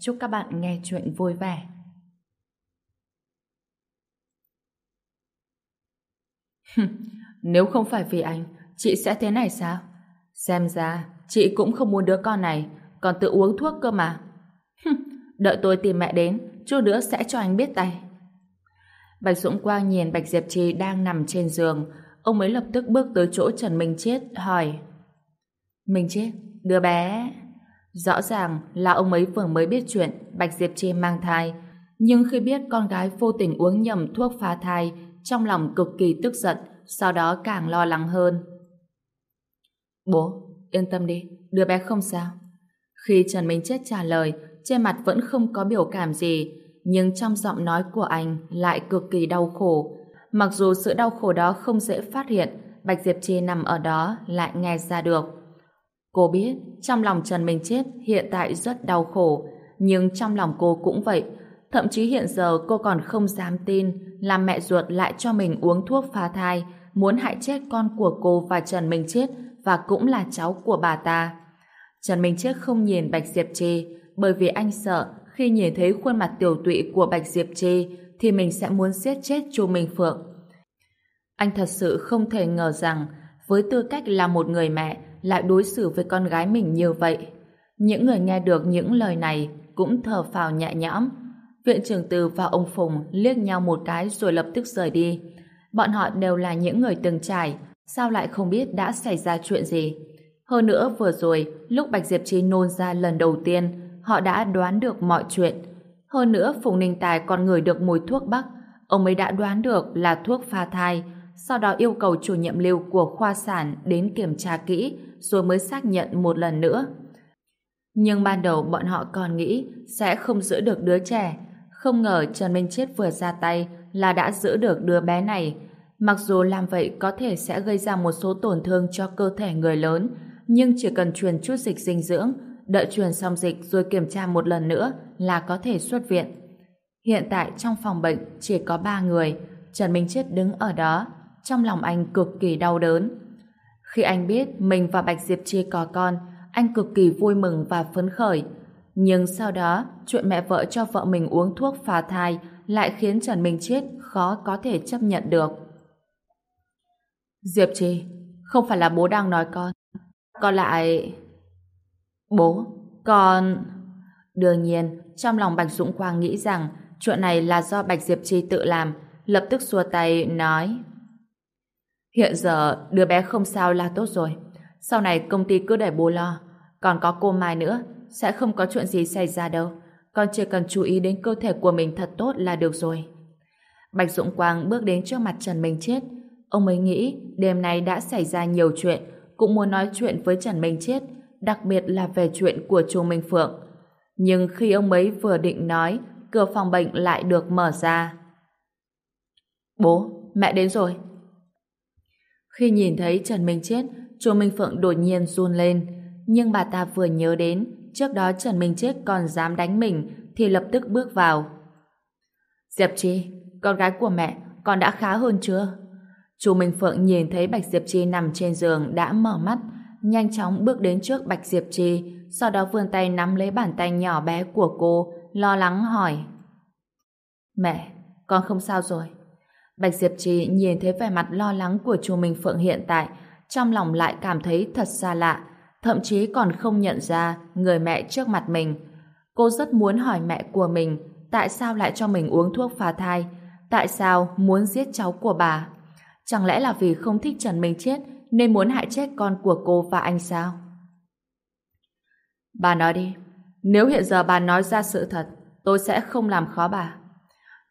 Chúc các bạn nghe chuyện vui vẻ. Nếu không phải vì anh, chị sẽ thế này sao? Xem ra, chị cũng không muốn đứa con này, còn tự uống thuốc cơ mà. Đợi tôi tìm mẹ đến, chút nữa sẽ cho anh biết tay. Bạch Dũng Quang nhìn Bạch Diệp Trì đang nằm trên giường, ông mới lập tức bước tới chỗ Trần Minh Chết, hỏi. Minh Chết, đứa bé... Rõ ràng là ông ấy vừa mới biết chuyện Bạch Diệp Chi mang thai, nhưng khi biết con gái vô tình uống nhầm thuốc phá thai, trong lòng cực kỳ tức giận, sau đó càng lo lắng hơn. Bố, yên tâm đi, đứa bé không sao. Khi Trần Minh Chết trả lời, trên mặt vẫn không có biểu cảm gì, nhưng trong giọng nói của anh lại cực kỳ đau khổ. Mặc dù sự đau khổ đó không dễ phát hiện, Bạch Diệp Chi nằm ở đó lại nghe ra được. Cô biết trong lòng Trần Minh Chết hiện tại rất đau khổ, nhưng trong lòng cô cũng vậy. Thậm chí hiện giờ cô còn không dám tin là mẹ ruột lại cho mình uống thuốc phá thai, muốn hại chết con của cô và Trần Minh Chết và cũng là cháu của bà ta. Trần Minh Chết không nhìn Bạch Diệp Trì bởi vì anh sợ khi nhìn thấy khuôn mặt tiểu tụy của Bạch Diệp Trì thì mình sẽ muốn giết chết Chu Minh Phượng. Anh thật sự không thể ngờ rằng với tư cách là một người mẹ lại đối xử với con gái mình như vậy. Những người nghe được những lời này cũng thở phào nhẹ nhõm. Viện trưởng Từ và ông Phùng liếc nhau một cái rồi lập tức rời đi. Bọn họ đều là những người từng trải, sao lại không biết đã xảy ra chuyện gì. Hơn nữa vừa rồi, lúc Bạch Diệp Chi nôn ra lần đầu tiên, họ đã đoán được mọi chuyện. Hơn nữa Phùng Ninh Tài còn ngửi được mùi thuốc bắc, ông ấy đã đoán được là thuốc pha thai, sau đó yêu cầu chủ nhiệm lưu của khoa sản đến kiểm tra kỹ rồi mới xác nhận một lần nữa. Nhưng ban đầu bọn họ còn nghĩ sẽ không giữ được đứa trẻ. Không ngờ Trần Minh Chết vừa ra tay là đã giữ được đứa bé này. Mặc dù làm vậy có thể sẽ gây ra một số tổn thương cho cơ thể người lớn, nhưng chỉ cần truyền chút dịch dinh dưỡng, đợi truyền xong dịch rồi kiểm tra một lần nữa là có thể xuất viện. Hiện tại trong phòng bệnh chỉ có ba người, Trần Minh Chết đứng ở đó, trong lòng anh cực kỳ đau đớn. Khi anh biết mình và Bạch Diệp Chi có con, anh cực kỳ vui mừng và phấn khởi. Nhưng sau đó, chuyện mẹ vợ cho vợ mình uống thuốc phá thai lại khiến Trần Minh Chết khó có thể chấp nhận được. Diệp Chi, không phải là bố đang nói con. Con lại... Bố, con... Đương nhiên, trong lòng Bạch Dũng Quang nghĩ rằng chuyện này là do Bạch Diệp Chi tự làm, lập tức xua tay, nói... Hiện giờ đứa bé không sao là tốt rồi. Sau này công ty cứ để bố lo. Còn có cô Mai nữa, sẽ không có chuyện gì xảy ra đâu. Con chỉ cần chú ý đến cơ thể của mình thật tốt là được rồi. Bạch Dũng Quang bước đến trước mặt Trần Minh Chết. Ông ấy nghĩ đêm nay đã xảy ra nhiều chuyện, cũng muốn nói chuyện với Trần Minh Chết, đặc biệt là về chuyện của Chu Minh Phượng. Nhưng khi ông ấy vừa định nói, cửa phòng bệnh lại được mở ra. Bố, mẹ đến rồi. Khi nhìn thấy Trần Minh chết, Chu Minh Phượng đột nhiên run lên. Nhưng bà ta vừa nhớ đến, trước đó Trần Minh chết còn dám đánh mình, thì lập tức bước vào. Diệp Chi, con gái của mẹ, con đã khá hơn chưa? Chu Minh Phượng nhìn thấy Bạch Diệp Chi nằm trên giường đã mở mắt, nhanh chóng bước đến trước Bạch Diệp Chi, sau đó vươn tay nắm lấy bàn tay nhỏ bé của cô, lo lắng hỏi. Mẹ, con không sao rồi. Bạch Diệp Trì nhìn thấy vẻ mặt lo lắng của chu Minh Phượng hiện tại, trong lòng lại cảm thấy thật xa lạ, thậm chí còn không nhận ra người mẹ trước mặt mình. Cô rất muốn hỏi mẹ của mình tại sao lại cho mình uống thuốc phá thai, tại sao muốn giết cháu của bà. Chẳng lẽ là vì không thích Trần Minh chết nên muốn hại chết con của cô và anh sao? Bà nói đi, nếu hiện giờ bà nói ra sự thật, tôi sẽ không làm khó bà.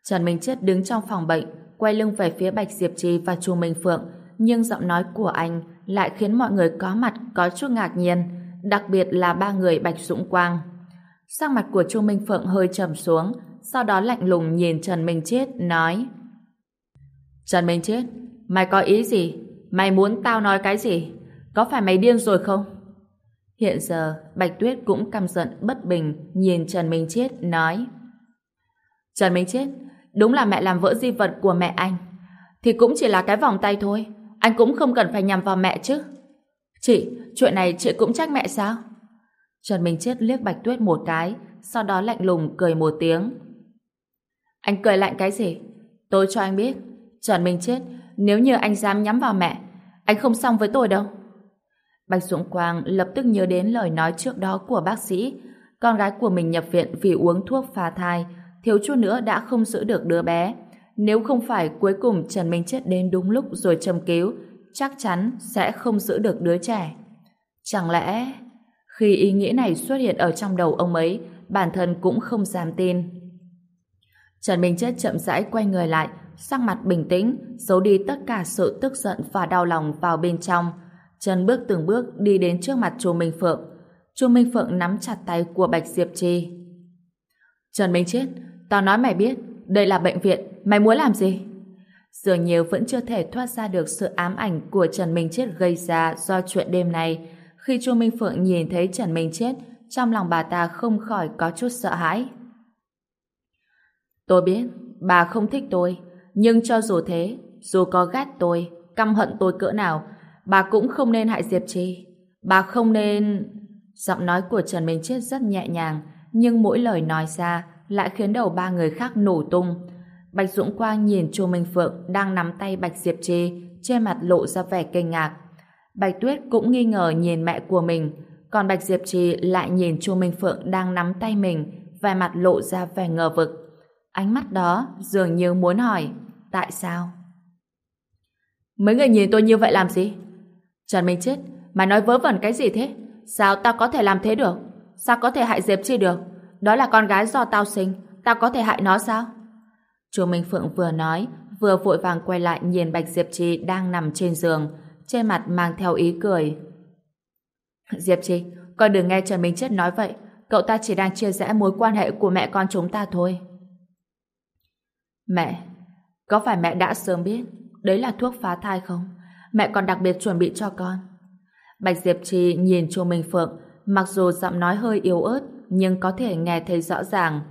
Trần Minh Chết đứng trong phòng bệnh, quay lưng về phía Bạch Diệp Trì và Chu Minh Phượng, nhưng giọng nói của anh lại khiến mọi người có mặt có chút ngạc nhiên, đặc biệt là ba người Bạch Dũng Quang. Sắc mặt của Chu Minh Phượng hơi trầm xuống, sau đó lạnh lùng nhìn Trần Minh Chết, nói Trần Minh Chết, mày có ý gì? Mày muốn tao nói cái gì? Có phải mày điên rồi không? Hiện giờ, Bạch Tuyết cũng căm giận bất bình, nhìn Trần Minh Chết, nói Trần Minh Chết, đúng là mẹ làm vỡ di vật của mẹ anh. Thì cũng chỉ là cái vòng tay thôi. Anh cũng không cần phải nhằm vào mẹ chứ. Chị, chuyện này chị cũng trách mẹ sao? Trần Minh Chết liếc Bạch Tuyết một cái, sau đó lạnh lùng cười một tiếng. Anh cười lạnh cái gì? Tôi cho anh biết. Trần Minh Chết, nếu như anh dám nhắm vào mẹ, anh không xong với tôi đâu. Bạch Dũng Quang lập tức nhớ đến lời nói trước đó của bác sĩ. Con gái của mình nhập viện vì uống thuốc phá thai, thiếu chút nữa đã không giữ được đứa bé. Nếu không phải cuối cùng Trần Minh Chết đến đúng lúc rồi châm cứu, chắc chắn sẽ không giữ được đứa trẻ. Chẳng lẽ... Khi ý nghĩ này xuất hiện ở trong đầu ông ấy, bản thân cũng không dám tin. Trần Minh Chết chậm rãi quay người lại, sắc mặt bình tĩnh, giấu đi tất cả sự tức giận và đau lòng vào bên trong. Trần bước từng bước đi đến trước mặt Chu Minh Phượng. Chu Minh Phượng nắm chặt tay của Bạch Diệp Chi Trần Minh Chết, tao nói mày biết, đây là bệnh viện, mày muốn làm gì? Dường như vẫn chưa thể thoát ra được sự ám ảnh của Trần Minh Chết gây ra do chuyện đêm này. Khi Chu Minh Phượng nhìn thấy Trần Minh Chết, trong lòng bà ta không khỏi có chút sợ hãi. Tôi biết, bà không thích tôi, nhưng cho dù thế, dù có ghét tôi, căm hận tôi cỡ nào, bà cũng không nên hại Diệp Trì. Bà không nên... Giọng nói của Trần Minh Chết rất nhẹ nhàng, nhưng mỗi lời nói ra lại khiến đầu ba người khác nổ tung. Bạch Dũng Quang nhìn Chu Minh Phượng đang nắm tay Bạch Diệp Trê, trên mặt lộ ra vẻ kinh ngạc. Bạch Tuyết cũng nghi ngờ nhìn mẹ của mình, còn Bạch Diệp Trì lại nhìn Chu Minh Phượng đang nắm tay mình, vẻ mặt lộ ra vẻ ngờ vực. Ánh mắt đó dường như muốn hỏi, tại sao? Mấy người nhìn tôi như vậy làm gì? Trần Minh Chết, mày nói vớ vẩn cái gì thế? Sao tao có thể làm thế được? Sao có thể hại Diệp Chi được? Đó là con gái do tao sinh, tao có thể hại nó sao? Chu Minh Phượng vừa nói, vừa vội vàng quay lại nhìn Bạch Diệp Chi đang nằm trên giường, trên mặt mang theo ý cười. Diệp Chi, con đừng nghe Trần Minh Chết nói vậy, cậu ta chỉ đang chia rẽ mối quan hệ của mẹ con chúng ta thôi. Mẹ, có phải mẹ đã sớm biết đấy là thuốc phá thai không? Mẹ còn đặc biệt chuẩn bị cho con. Bạch Diệp Trì nhìn Chu Minh Phượng, mặc dù giọng nói hơi yếu ớt, nhưng có thể nghe thấy rõ ràng.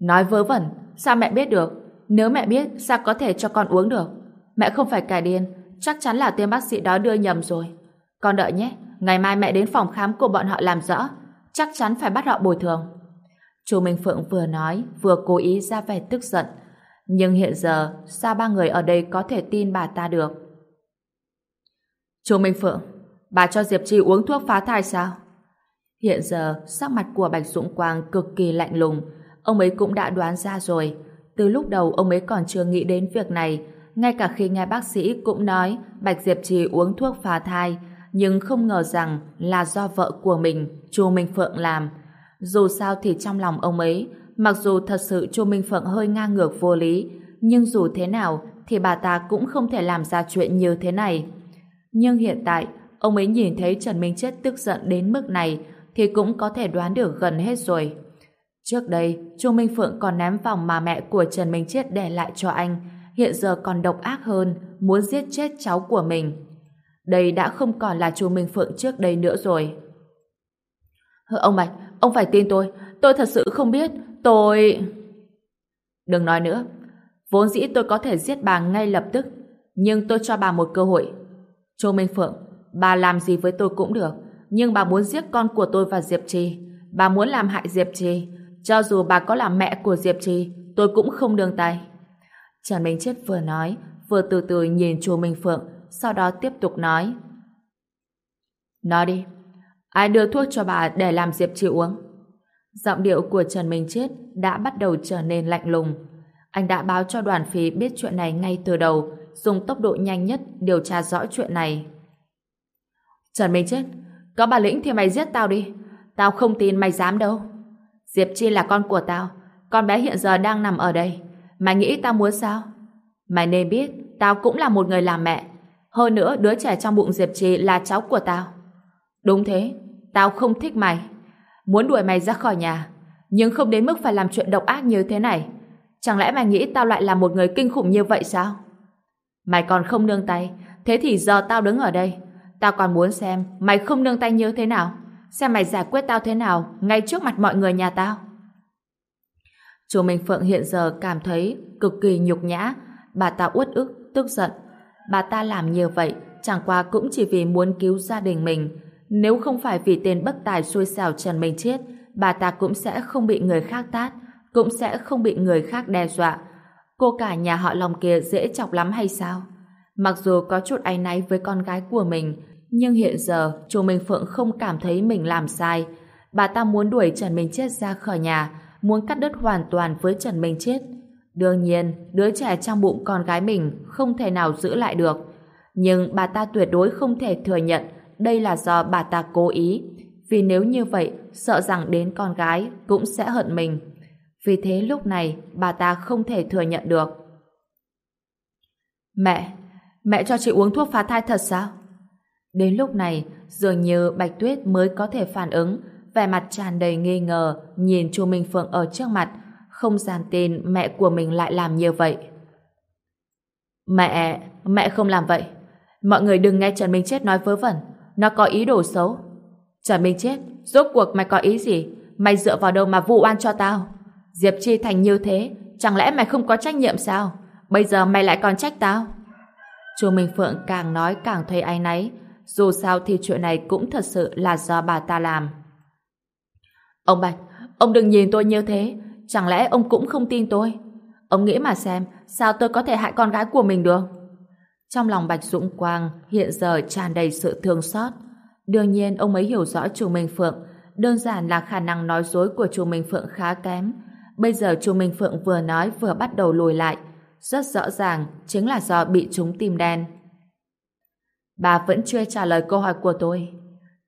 Nói vớ vẩn, sao mẹ biết được? Nếu mẹ biết, sao có thể cho con uống được? Mẹ không phải cải điên, chắc chắn là tên bác sĩ đó đưa nhầm rồi. Con đợi nhé, ngày mai mẹ đến phòng khám của bọn họ làm rõ, chắc chắn phải bắt họ bồi thường. Chu Minh Phượng vừa nói, vừa cố ý ra vẻ tức giận. Nhưng hiện giờ, sao ba người ở đây có thể tin bà ta được? Chu Minh Phượng, bà cho Diệp Chi uống thuốc phá thai sao? Hiện giờ, sắc mặt của Bạch Dũng Quang cực kỳ lạnh lùng. Ông ấy cũng đã đoán ra rồi. Từ lúc đầu ông ấy còn chưa nghĩ đến việc này. Ngay cả khi nghe bác sĩ cũng nói Bạch Diệp Trì uống thuốc phá thai, nhưng không ngờ rằng là do vợ của mình, Chu Minh Phượng làm. Dù sao thì trong lòng ông ấy, mặc dù thật sự Chu Minh Phượng hơi ngang ngược vô lý, nhưng dù thế nào thì bà ta cũng không thể làm ra chuyện như thế này. Nhưng hiện tại, ông ấy nhìn thấy Trần Minh Chết tức giận đến mức này thì cũng có thể đoán được gần hết rồi. Trước đây, Chu Minh Phượng còn ném vòng mà mẹ của Trần Minh Chiết để lại cho anh, hiện giờ còn độc ác hơn, muốn giết chết cháu của mình. Đây đã không còn là Chu Minh Phượng trước đây nữa rồi. Ông Bạch, ông phải tin tôi, tôi thật sự không biết, tôi... Đừng nói nữa, vốn dĩ tôi có thể giết bà ngay lập tức, nhưng tôi cho bà một cơ hội. Chu Minh Phượng, bà làm gì với tôi cũng được, nhưng bà muốn giết con của tôi và Diệp Trì. Bà muốn làm hại Diệp Trì. Cho dù bà có là mẹ của Diệp Trì, tôi cũng không đương tay. Trần Minh Chết vừa nói, vừa từ từ nhìn chùa Minh Phượng, sau đó tiếp tục nói. Nói đi, ai đưa thuốc cho bà để làm Diệp Trì uống? Giọng điệu của Trần Minh Chết đã bắt đầu trở nên lạnh lùng. Anh đã báo cho đoàn phí biết chuyện này ngay từ đầu, dùng tốc độ nhanh nhất điều tra rõ chuyện này. Trần Minh Chết, có bà lĩnh thì mày giết tao đi. Tao không tin mày dám đâu. Diệp Chi là con của tao. Con bé hiện giờ đang nằm ở đây. Mày nghĩ tao muốn sao? Mày nên biết, tao cũng là một người làm mẹ. Hơn nữa, đứa trẻ trong bụng Diệp Chi là cháu của tao. Đúng thế, tao không thích mày. Muốn đuổi mày ra khỏi nhà, nhưng không đến mức phải làm chuyện độc ác như thế này. Chẳng lẽ mày nghĩ tao lại là một người kinh khủng như vậy sao? Mày còn không nương tay, thế thì giờ tao đứng ở đây. Tao còn muốn xem mày không nương tay như thế nào. Xem mày giải quyết tao thế nào ngay trước mặt mọi người nhà tao. Chú Minh Phượng hiện giờ cảm thấy cực kỳ nhục nhã. Bà ta uất ức, tức giận. Bà ta làm như vậy chẳng qua cũng chỉ vì muốn cứu gia đình mình. Nếu không phải vì tên bất tài xui xẻo Trần Minh Chết, bà ta cũng sẽ không bị người khác tát, cũng sẽ không bị người khác đe dọa. Cô cả nhà họ lòng kia dễ chọc lắm hay sao? Mặc dù có chút áy náy với con gái của mình, nhưng hiện giờ chú Minh Phượng không cảm thấy mình làm sai. Bà ta muốn đuổi Trần Minh Chết ra khỏi nhà, muốn cắt đứt hoàn toàn với Trần Minh Chết. Đương nhiên, đứa trẻ trong bụng con gái mình không thể nào giữ lại được. Nhưng bà ta tuyệt đối không thể thừa nhận đây là do bà ta cố ý. Vì nếu như vậy, sợ rằng đến con gái cũng sẽ hận mình. Vì thế lúc này, bà ta không thể thừa nhận được. Mẹ, mẹ cho chị uống thuốc phá thai thật sao? Đến lúc này, dường như Bạch Tuyết mới có thể phản ứng, vẻ mặt tràn đầy nghi ngờ, nhìn chu Minh Phượng ở trước mặt, không dám tin mẹ của mình lại làm như vậy. Mẹ, mẹ không làm vậy. Mọi người đừng nghe Trần Minh Chết nói vớ vẩn, nó có ý đồ xấu. Trần Minh Chết, rốt cuộc mày có ý gì? Mày dựa vào đâu mà vụ oan cho tao? Diệp Chi thành như thế, chẳng lẽ mày không có trách nhiệm sao? Bây giờ mày lại còn trách tao? Chu Minh Phượng càng nói càng thấy áy náy, dù sao thì chuyện này cũng thật sự là do bà ta làm. Ông Bạch, ông đừng nhìn tôi như thế, chẳng lẽ ông cũng không tin tôi? Ông nghĩ mà xem, sao tôi có thể hại con gái của mình được? Trong lòng Bạch Dũng Quang hiện giờ tràn đầy sự thương xót. Đương nhiên ông ấy hiểu rõ chủ Minh Phượng, đơn giản là khả năng nói dối của chủ Minh Phượng khá kém. Bây giờ chủ Minh Phượng vừa nói vừa bắt đầu lùi lại, rất rõ ràng chính là do bị chúng tìm đen. Bà vẫn chưa trả lời câu hỏi của tôi.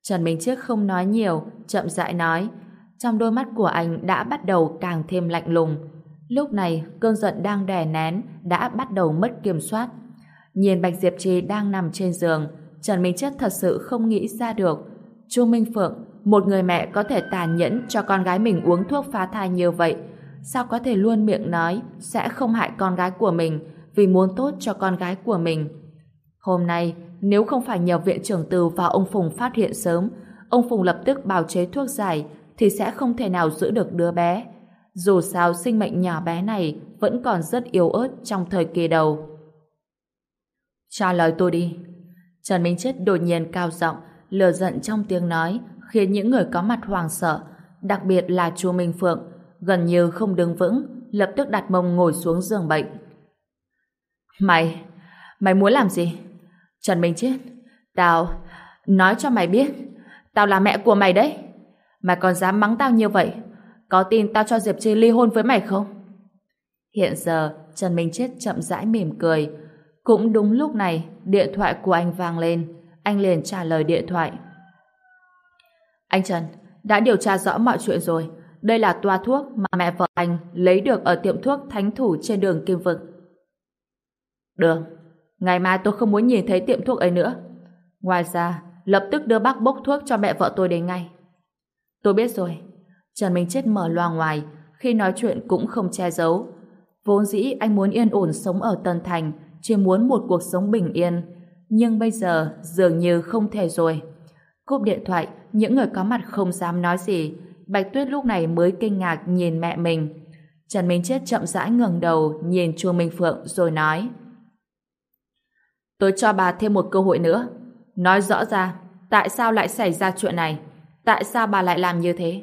Trần Minh Chiếc không nói nhiều, chậm rãi nói. Trong đôi mắt của anh đã bắt đầu càng thêm lạnh lùng. Lúc này, cơn giận đang đè nén, đã bắt đầu mất kiểm soát. Nhìn Bạch Diệp Trì đang nằm trên giường, Trần Minh Chất thật sự không nghĩ ra được. Chu Minh Phượng, một người mẹ có thể tàn nhẫn cho con gái mình uống thuốc phá thai như vậy, sao có thể luôn miệng nói sẽ không hại con gái của mình vì muốn tốt cho con gái của mình. Hôm nay, nếu không phải nhờ viện trưởng từ và ông Phùng phát hiện sớm, ông Phùng lập tức bào chế thuốc giải thì sẽ không thể nào giữ được đứa bé. Dù sao sinh mệnh nhỏ bé này vẫn còn rất yếu ớt trong thời kỳ đầu. Trả lời tôi đi. Trần Minh Chết đột nhiên cao giọng, lừa giận trong tiếng nói, khiến những người có mặt hoàng sợ, đặc biệt là chú Minh Phượng, gần như không đứng vững, lập tức đặt mông ngồi xuống giường bệnh. Mày, mày muốn làm gì? Trần Minh Chết, tao, nói cho mày biết, tao là mẹ của mày đấy. Mày còn dám mắng tao như vậy, có tin tao cho Diệp Chi ly hôn với mày không? Hiện giờ, Trần Minh Chết chậm rãi mỉm cười. Cũng đúng lúc này, điện thoại của anh vang lên. Anh liền trả lời điện thoại. Anh Trần, đã điều tra rõ mọi chuyện rồi. Đây là toa thuốc mà mẹ vợ anh lấy được ở tiệm thuốc Thánh Thủ trên đường Kim Vực. Được, ngày mai tôi không muốn nhìn thấy tiệm thuốc ấy nữa. Ngoài ra, lập tức đưa bác bốc thuốc cho mẹ vợ tôi đến ngay. Tôi biết rồi. Trần Minh Chết mở loa ngoài, khi nói chuyện cũng không che giấu. Vốn dĩ anh muốn yên ổn sống ở Tân Thành, chỉ muốn một cuộc sống bình yên. Nhưng bây giờ dường như không thể rồi. Cúp điện thoại, những người có mặt không dám nói gì. Bạch Tuyết lúc này mới kinh ngạc nhìn mẹ mình. Trần Minh Chết chậm rãi ngẩng đầu nhìn Chu Minh Phượng rồi nói Tôi cho bà thêm một cơ hội nữa. Nói rõ ra, tại sao lại xảy ra chuyện này? Tại sao bà lại làm như thế?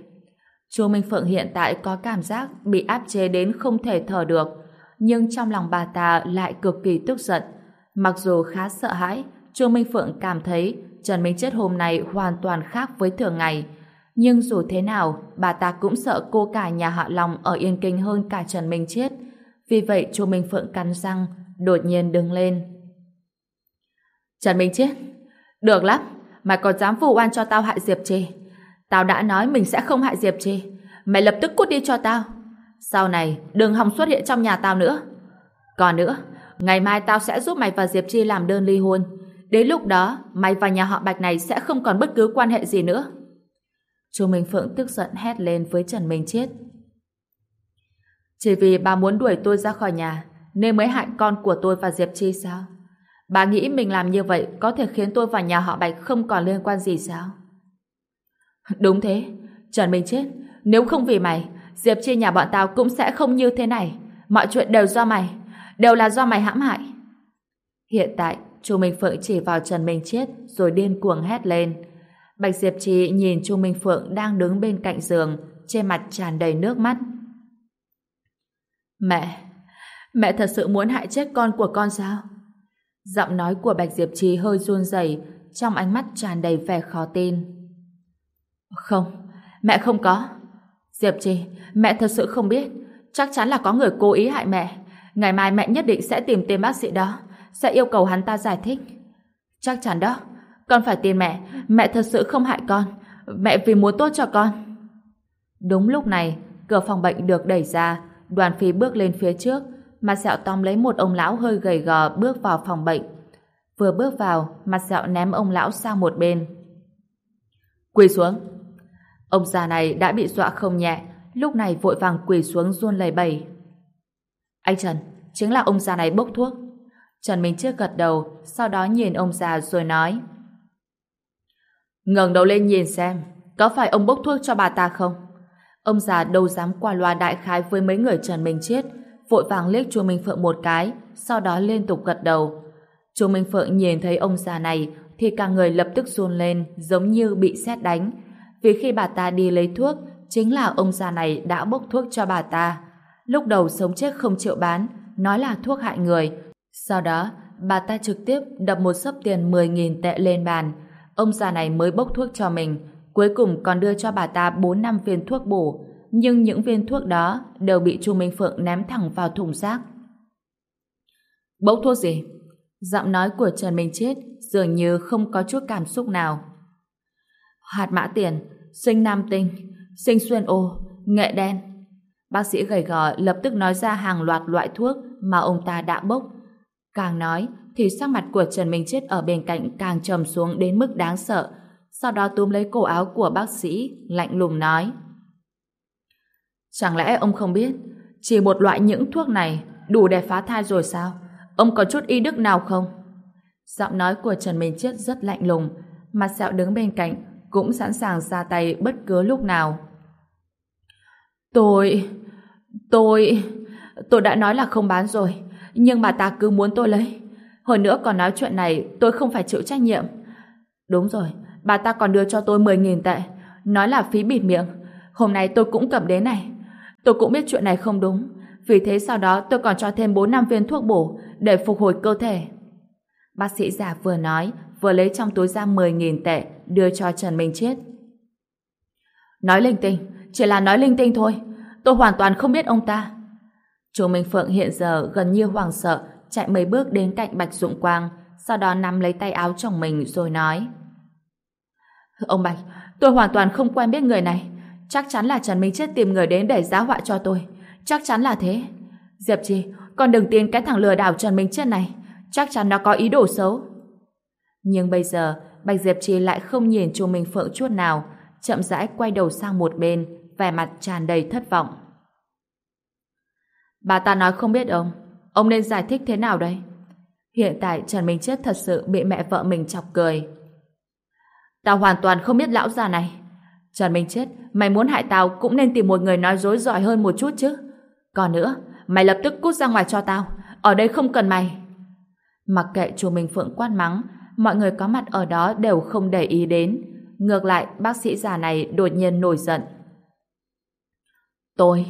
Chu Minh Phượng hiện tại có cảm giác bị áp chế đến không thể thở được, nhưng trong lòng bà ta lại cực kỳ tức giận. Mặc dù khá sợ hãi, Chu Minh Phượng cảm thấy Trần Minh Chết hôm nay hoàn toàn khác với thường ngày. Nhưng dù thế nào, bà ta cũng sợ cô cả nhà họ Long ở Yên Kinh hơn cả Trần Minh Chết. Vì vậy Chu Minh Phượng cắn răng, đột nhiên đứng lên. Trần Minh Chết, được lắm, mày còn dám vụ oan cho tao hại Diệp Trì. Tao đã nói mình sẽ không hại Diệp Trì. Mày lập tức cút đi cho tao. Sau này, đừng hòng xuất hiện trong nhà tao nữa. Còn nữa, ngày mai tao sẽ giúp mày và Diệp Chi làm đơn ly hôn. Đến lúc đó, mày và nhà họ Bạch này sẽ không còn bất cứ quan hệ gì nữa. Chu Minh Phượng tức giận hét lên với Trần Minh Chết. Chỉ vì bà muốn đuổi tôi ra khỏi nhà, nên mới hại con của tôi và Diệp Chi sao? Bà nghĩ mình làm như vậy có thể khiến tôi và nhà họ Bạch không còn liên quan gì sao? Đúng thế, Trần Minh Chết, nếu không vì mày, Diệp Chi nhà bọn tao cũng sẽ không như thế này. Mọi chuyện đều do mày, đều là do mày hãm hại. Hiện tại, Chu Minh Phượng chỉ vào Trần Minh Chết rồi điên cuồng hét lên. Bạch Diệp Trì nhìn Chu Minh Phượng đang đứng bên cạnh giường, trên mặt tràn đầy nước mắt. Mẹ, mẹ thật sự muốn hại chết con của con sao? Giọng nói của Bạch Diệp trì hơi run rẩy, trong ánh mắt tràn đầy vẻ khó tin. Không, mẹ không có. Diệp trì mẹ thật sự không biết. Chắc chắn là có người cố ý hại mẹ. Ngày mai mẹ nhất định sẽ tìm tên bác sĩ đó, sẽ yêu cầu hắn ta giải thích. Chắc chắn đó, con phải tin mẹ, mẹ thật sự không hại con. Mẹ vì muốn tốt cho con. Đúng lúc này, cửa phòng bệnh được đẩy ra, đoàn phi bước lên phía trước, mặt sẹo tóm lấy một ông lão hơi gầy gò bước vào phòng bệnh. Vừa bước vào, mặt sẹo ném ông lão sang một bên. Quỳ xuống. Ông già này đã bị dọa không nhẹ, lúc này vội vàng quỳ xuống run lẩy bẩy. Anh Trần, chính là ông già này bốc thuốc. Trần Minh chưa gật đầu, sau đó nhìn ông già rồi nói. ngẩng đầu lên nhìn xem, có phải ông bốc thuốc cho bà ta không? Ông già đâu dám qua loa đại khái với mấy người Trần Minh Chiết, vội vàng liếc Chu Minh Phượng một cái, sau đó liên tục gật đầu. Chu Minh Phượng nhìn thấy ông già này thì cả người lập tức run lên giống như bị sét đánh. Vì khi bà ta đi lấy thuốc, chính là ông già này đã bốc thuốc cho bà ta. Lúc đầu sống chết không chịu bán, nói là thuốc hại người. Sau đó, bà ta trực tiếp đập một sấp tiền 10.000 tệ lên bàn. Ông già này mới bốc thuốc cho mình, cuối cùng còn đưa cho bà ta 4 năm viên thuốc bổ, nhưng những viên thuốc đó đều bị Chu Minh Phượng ném thẳng vào thùng rác. Bốc thuốc gì? Giọng nói của Trần Minh Chết dường như không có chút cảm xúc nào. Hạt mã tiền, sinh nam tinh, sinh xuyên ô, nghệ đen. Bác sĩ gầy gò lập tức nói ra hàng loạt loại thuốc mà ông ta đã bốc. Càng nói, thì sắc mặt của Trần Minh Chết ở bên cạnh càng trầm xuống đến mức đáng sợ. Sau đó túm lấy cổ áo của bác sĩ, lạnh lùng nói. Chẳng lẽ ông không biết, chỉ một loại những thuốc này đủ để phá thai rồi sao? Ông có chút y đức nào không? Giọng nói của Trần Minh Chiết rất lạnh lùng, mặt sẹo đứng bên cạnh cũng sẵn sàng ra tay bất cứ lúc nào. Tôi... tôi... tôi đã nói là không bán rồi, nhưng mà ta cứ muốn tôi lấy. hồi nữa còn nói chuyện này tôi không phải chịu trách nhiệm. Đúng rồi, bà ta còn đưa cho tôi 10.000 tệ, nói là phí bịt miệng. Hôm nay tôi cũng cầm đến này. Tôi cũng biết chuyện này không đúng, vì thế sau đó tôi còn cho thêm 4 năm viên thuốc bổ để phục hồi cơ thể. Bác sĩ già vừa nói, vừa lấy trong túi ra 10.000 tệ đưa cho Trần Minh Chết. Nói linh tinh, chỉ là nói linh tinh thôi. Tôi hoàn toàn không biết ông ta. Chú Minh Phượng hiện giờ gần như hoảng sợ, chạy mấy bước đến cạnh Bạch Dụng Quang, sau đó nắm lấy tay áo chồng mình rồi nói. Ông Bạch, tôi hoàn toàn không quen biết người này. Chắc chắn là Trần Minh Chết tìm người đến để giá họa cho tôi. Chắc chắn là thế. Diệp Chi, con đừng tin cái thằng lừa đảo Trần Minh Chết này. Chắc chắn nó có ý đồ xấu. Nhưng bây giờ, Bạch Diệp Chi lại không nhìn Chu Minh Phượng chút nào, chậm rãi quay đầu sang một bên, vẻ mặt tràn đầy thất vọng. Bà ta nói không biết ông, ông nên giải thích thế nào đây? Hiện tại Trần Minh Chết thật sự bị mẹ vợ mình chọc cười. Tao hoàn toàn không biết lão già này. Trần Minh Chết, mày muốn hại tao cũng nên tìm một người nói dối giỏi hơn một chút chứ. Còn nữa, mày lập tức cút ra ngoài cho tao. Ở đây không cần mày. Mặc kệ chùa Minh Phượng quát mắng, mọi người có mặt ở đó đều không để ý đến. Ngược lại, bác sĩ già này đột nhiên nổi giận. Tôi,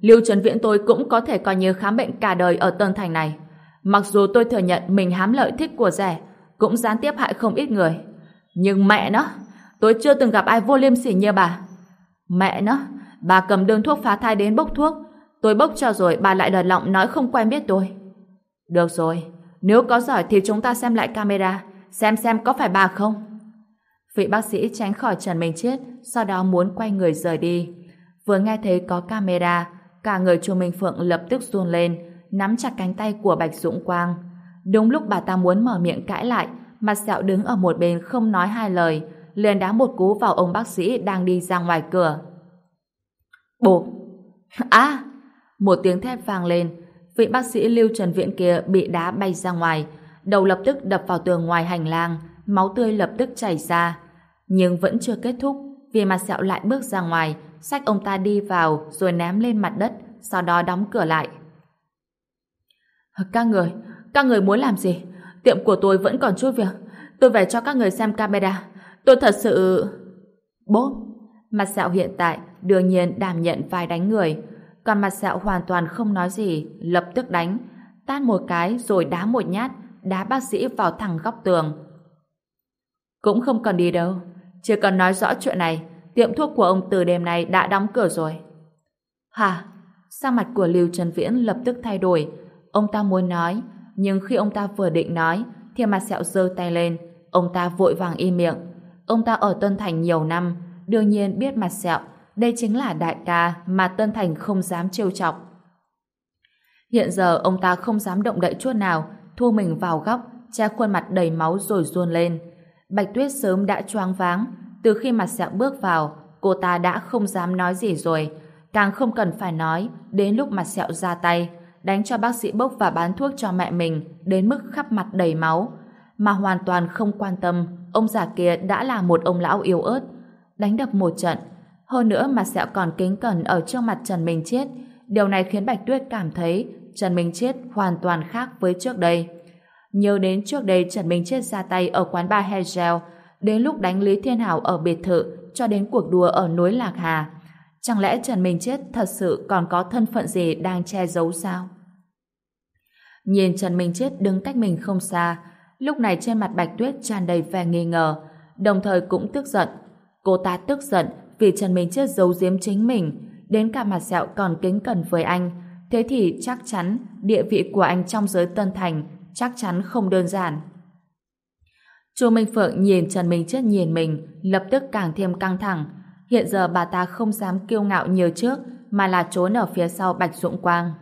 Lưu Trấn Viễn tôi cũng có thể coi như khám bệnh cả đời ở Tân Thành này. Mặc dù tôi thừa nhận mình hám lợi thích của rẻ, cũng gián tiếp hại không ít người. Nhưng mẹ nó, tôi chưa từng gặp ai vô liêm sỉ như bà. Mẹ nó, bà cầm đơn thuốc phá thai đến bốc thuốc. Tôi bốc cho rồi bà lại đợt lọng nói không quen biết tôi. Được rồi, nếu có giỏi thì chúng ta xem lại camera, xem xem có phải bà không. Vị bác sĩ tránh khỏi Trần Minh Chết, sau đó muốn quay người rời đi. Vừa nghe thấy có camera, cả người Chu Minh Phượng lập tức run lên, nắm chặt cánh tay của Bạch Dũng Quang. Đúng lúc bà ta muốn mở miệng cãi lại, mặt sẹo đứng ở một bên không nói hai lời, liền đá một cú vào ông bác sĩ đang đi ra ngoài cửa. Bộp! À! Một tiếng thét vang lên, vị bác sĩ Lưu Trần viện kia bị đá bay ra ngoài, đầu lập tức đập vào tường ngoài hành lang, máu tươi lập tức chảy ra. Nhưng vẫn chưa kết thúc, vì mặt sẹo lại bước ra ngoài, xách ông ta đi vào rồi ném lên mặt đất, sau đó đóng cửa lại. Các người, các người muốn làm gì? Tiệm của tôi vẫn còn chút việc. Tôi về cho các người xem camera. Tôi thật sự... Bốp! Mặt sẹo hiện tại đương nhiên đảm nhận vai đánh người. Còn mặt sẹo hoàn toàn không nói gì, lập tức đánh. Tát một cái rồi đá một nhát, đá bác sĩ vào thẳng góc tường. Cũng không cần đi đâu. Chỉ cần nói rõ chuyện này, tiệm thuốc của ông từ đêm nay đã đóng cửa rồi. Hả? Sao mặt của Lưu Trần Viễn lập tức thay đổi? Ông ta muốn nói, nhưng khi ông ta vừa định nói, thì mặt sẹo giơ tay lên, ông ta vội vàng im miệng. Ông ta ở Tân Thành nhiều năm, đương nhiên biết mặt sẹo, đây chính là đại ca mà Tân Thành không dám trêu chọc. Hiện giờ ông ta không dám động đậy chút nào, thu mình vào góc, che khuôn mặt đầy máu rồi run lên. Bạch Tuyết sớm đã choáng váng, từ khi mặt sẹo bước vào, cô ta đã không dám nói gì rồi, càng không cần phải nói, đến lúc mặt sẹo ra tay, đánh cho bác sĩ bốc và bán thuốc cho mẹ mình đến mức khắp mặt đầy máu, mà hoàn toàn không quan tâm ông già kia đã là một ông lão yếu ớt, đánh đập một trận. Hơn nữa mà sẹo còn kính cẩn ở trước mặt Trần Minh Chiết, điều này khiến Bạch Tuyết cảm thấy Trần Minh Chiết hoàn toàn khác với trước đây. Nhớ đến trước đây Trần Minh Chiết ra tay ở quán bar Hegel, đến lúc đánh Lý Thiên Hảo ở biệt thự, cho đến cuộc đua ở núi Lạc Hà. Chẳng lẽ Trần Minh Chết thật sự còn có thân phận gì đang che giấu sao? Nhìn Trần Minh Chết đứng cách mình không xa, lúc này trên mặt Bạch Tuyết tràn đầy vẻ nghi ngờ, đồng thời cũng tức giận. Cô ta tức giận vì Trần Minh Chết giấu giếm chính mình, đến cả mặt sẹo còn kính cẩn với anh. Thế thì chắc chắn địa vị của anh trong giới Tân Thành chắc chắn không đơn giản. Chu Minh Phượng nhìn Trần Minh Chết nhìn mình, lập tức càng thêm căng thẳng. Hiện giờ bà ta không dám kiêu ngạo như trước, mà là trốn ở phía sau Bạch Dũng Quang.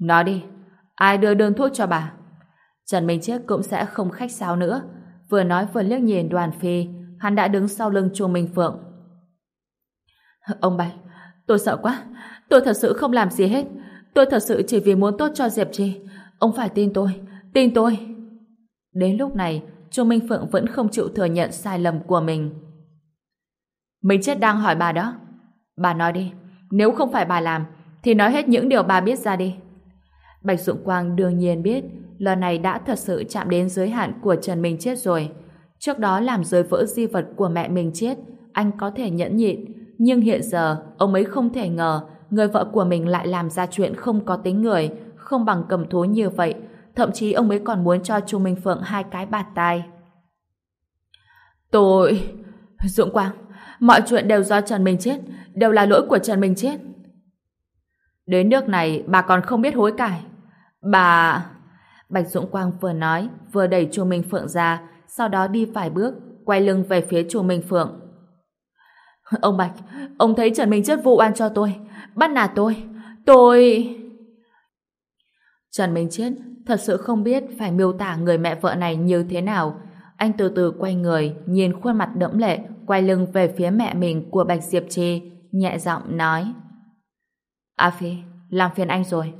Nói đi, ai đưa đơn thuốc cho bà? Trần Minh Chết cũng sẽ không khách sáo nữa. Vừa nói vừa liếc nhìn đoàn phi, hắn đã đứng sau lưng Chu Minh Phượng. Ông Bạch, tôi sợ quá. Tôi thật sự không làm gì hết. Tôi thật sự chỉ vì muốn tốt cho Diệp Trì. Ông phải tin tôi, tin tôi. Đến lúc này, Chu Minh Phượng vẫn không chịu thừa nhận sai lầm của mình. Mình chết đang hỏi bà đó. Bà nói đi, nếu không phải bà làm, thì nói hết những điều bà biết ra đi. Bạch Dụng Quang đương nhiên biết lần này đã thật sự chạm đến giới hạn của Trần Minh Chết rồi. Trước đó làm rơi vỡ di vật của mẹ mình chết, anh có thể nhẫn nhịn, nhưng hiện giờ ông ấy không thể ngờ người vợ của mình lại làm ra chuyện không có tính người, không bằng cầm thú như vậy, thậm chí ông ấy còn muốn cho Chu Minh Phượng hai cái bạt tai. Tôi... Dũng Quang, mọi chuyện đều do Trần Minh chết, đều là lỗi của Trần Minh chết. Đến nước này bà còn không biết hối cải. Bà... Bạch Dũng Quang vừa nói, vừa đẩy Chu Minh Phượng ra, sau đó đi vài bước, quay lưng về phía Chu Minh Phượng. Ông Bạch, ông thấy Trần Minh Chất vụ oan cho tôi, bắt nạt tôi. Tôi... Trần Minh Chết thật sự không biết phải miêu tả người mẹ vợ này như thế nào. Anh từ từ quay người, nhìn khuôn mặt đẫm lệ, quay lưng về phía mẹ mình của Bạch Diệp Trì, nhẹ giọng nói. A Phi, làm phiền anh rồi.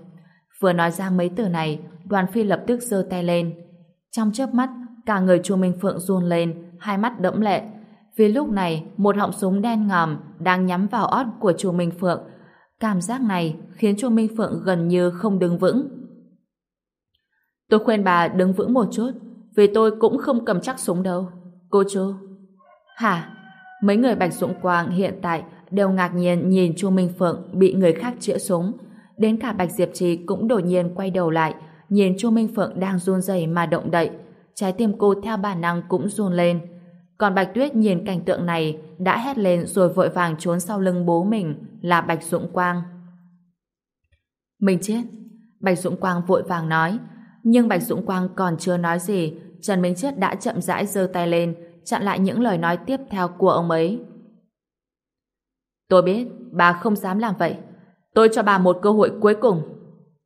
Vừa nói ra mấy từ này, đoàn phi lập tức giơ tay lên. Trong chớp mắt, cả người chu Minh Phượng run lên, hai mắt đẫm lệ. Vì lúc này, một họng súng đen ngòm đang nhắm vào ót của chu Minh Phượng. Cảm giác này khiến chu Minh Phượng gần như không đứng vững. Tôi khuyên bà đứng vững một chút, vì tôi cũng không cầm chắc súng đâu. Cô chú. Hả? Mấy người Bạch Dũng Quang hiện tại đều ngạc nhiên nhìn Chu Minh Phượng bị người khác chĩa súng. Đến cả Bạch Diệp Trì cũng đột nhiên quay đầu lại, nhìn Chu Minh Phượng đang run rẩy mà động đậy. Trái tim cô theo bản năng cũng run lên. Còn Bạch Tuyết nhìn cảnh tượng này đã hét lên rồi vội vàng trốn sau lưng bố mình là Bạch Dũng Quang. Mình chết. Bạch Dũng Quang vội vàng nói. Nhưng Bạch Dũng Quang còn chưa nói gì, Trần Minh Chết đã chậm rãi giơ tay lên, chặn lại những lời nói tiếp theo của ông ấy. Tôi biết, bà không dám làm vậy. Tôi cho bà một cơ hội cuối cùng.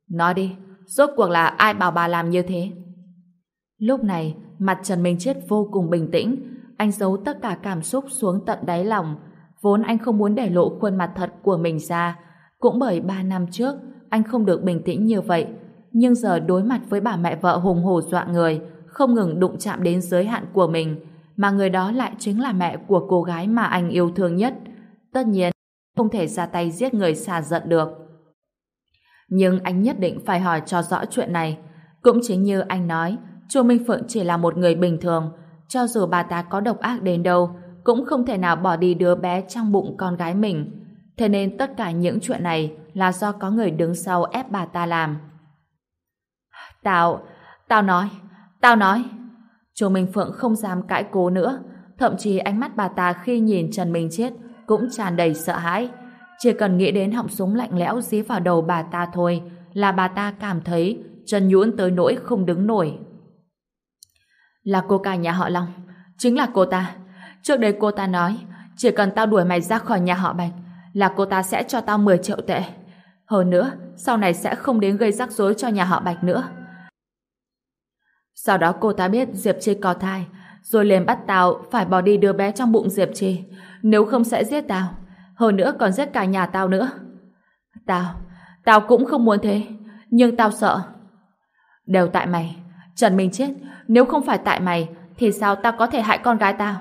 Nói đi, rốt cuộc là ai bảo bà làm như thế? Lúc này, mặt Trần Minh Chết vô cùng bình tĩnh, anh giấu tất cả cảm xúc xuống tận đáy lòng. Vốn anh không muốn để lộ khuôn mặt thật của mình ra. Cũng bởi ba năm trước, anh không được bình tĩnh như vậy. Nhưng giờ đối mặt với bà mẹ vợ hùng hổ dọa người, không ngừng đụng chạm đến giới hạn của mình, mà người đó lại chính là mẹ của cô gái mà anh yêu thương nhất. Tất nhiên, không thể ra tay giết người xả giận được. Nhưng anh nhất định phải hỏi cho rõ chuyện này. Cũng chính như anh nói, Chu Minh Phượng chỉ là một người bình thường, cho dù bà ta có độc ác đến đâu, cũng không thể nào bỏ đi đứa bé trong bụng con gái mình. Thế nên tất cả những chuyện này là do có người đứng sau ép bà ta làm. Tao, tao nói, tao nói. Chu Minh Phượng không dám cãi cố nữa, thậm chí ánh mắt bà ta khi nhìn Trần Minh Chết cũng tràn đầy sợ hãi. Chỉ cần nghĩ đến họng súng lạnh lẽo dí vào đầu bà ta thôi là bà ta cảm thấy chân nhũn tới nỗi không đứng nổi. Là cô cả nhà họ Long, chính là cô ta. Trước đây cô ta nói chỉ cần tao đuổi mày ra khỏi nhà họ Bạch là cô ta sẽ cho tao 10 triệu tệ. Hơn nữa, sau này sẽ không đến gây rắc rối cho nhà họ Bạch nữa. Sau đó cô ta biết Diệp Chi có thai, rồi liền bắt tao phải bỏ đi đứa bé trong bụng Diệp Chi. Nếu không sẽ giết tao. Hơn nữa còn giết cả nhà tao nữa. Tao, tao cũng không muốn thế. Nhưng tao sợ. Đều tại mày. Trần Minh chết. Nếu không phải tại mày, thì sao tao có thể hại con gái tao?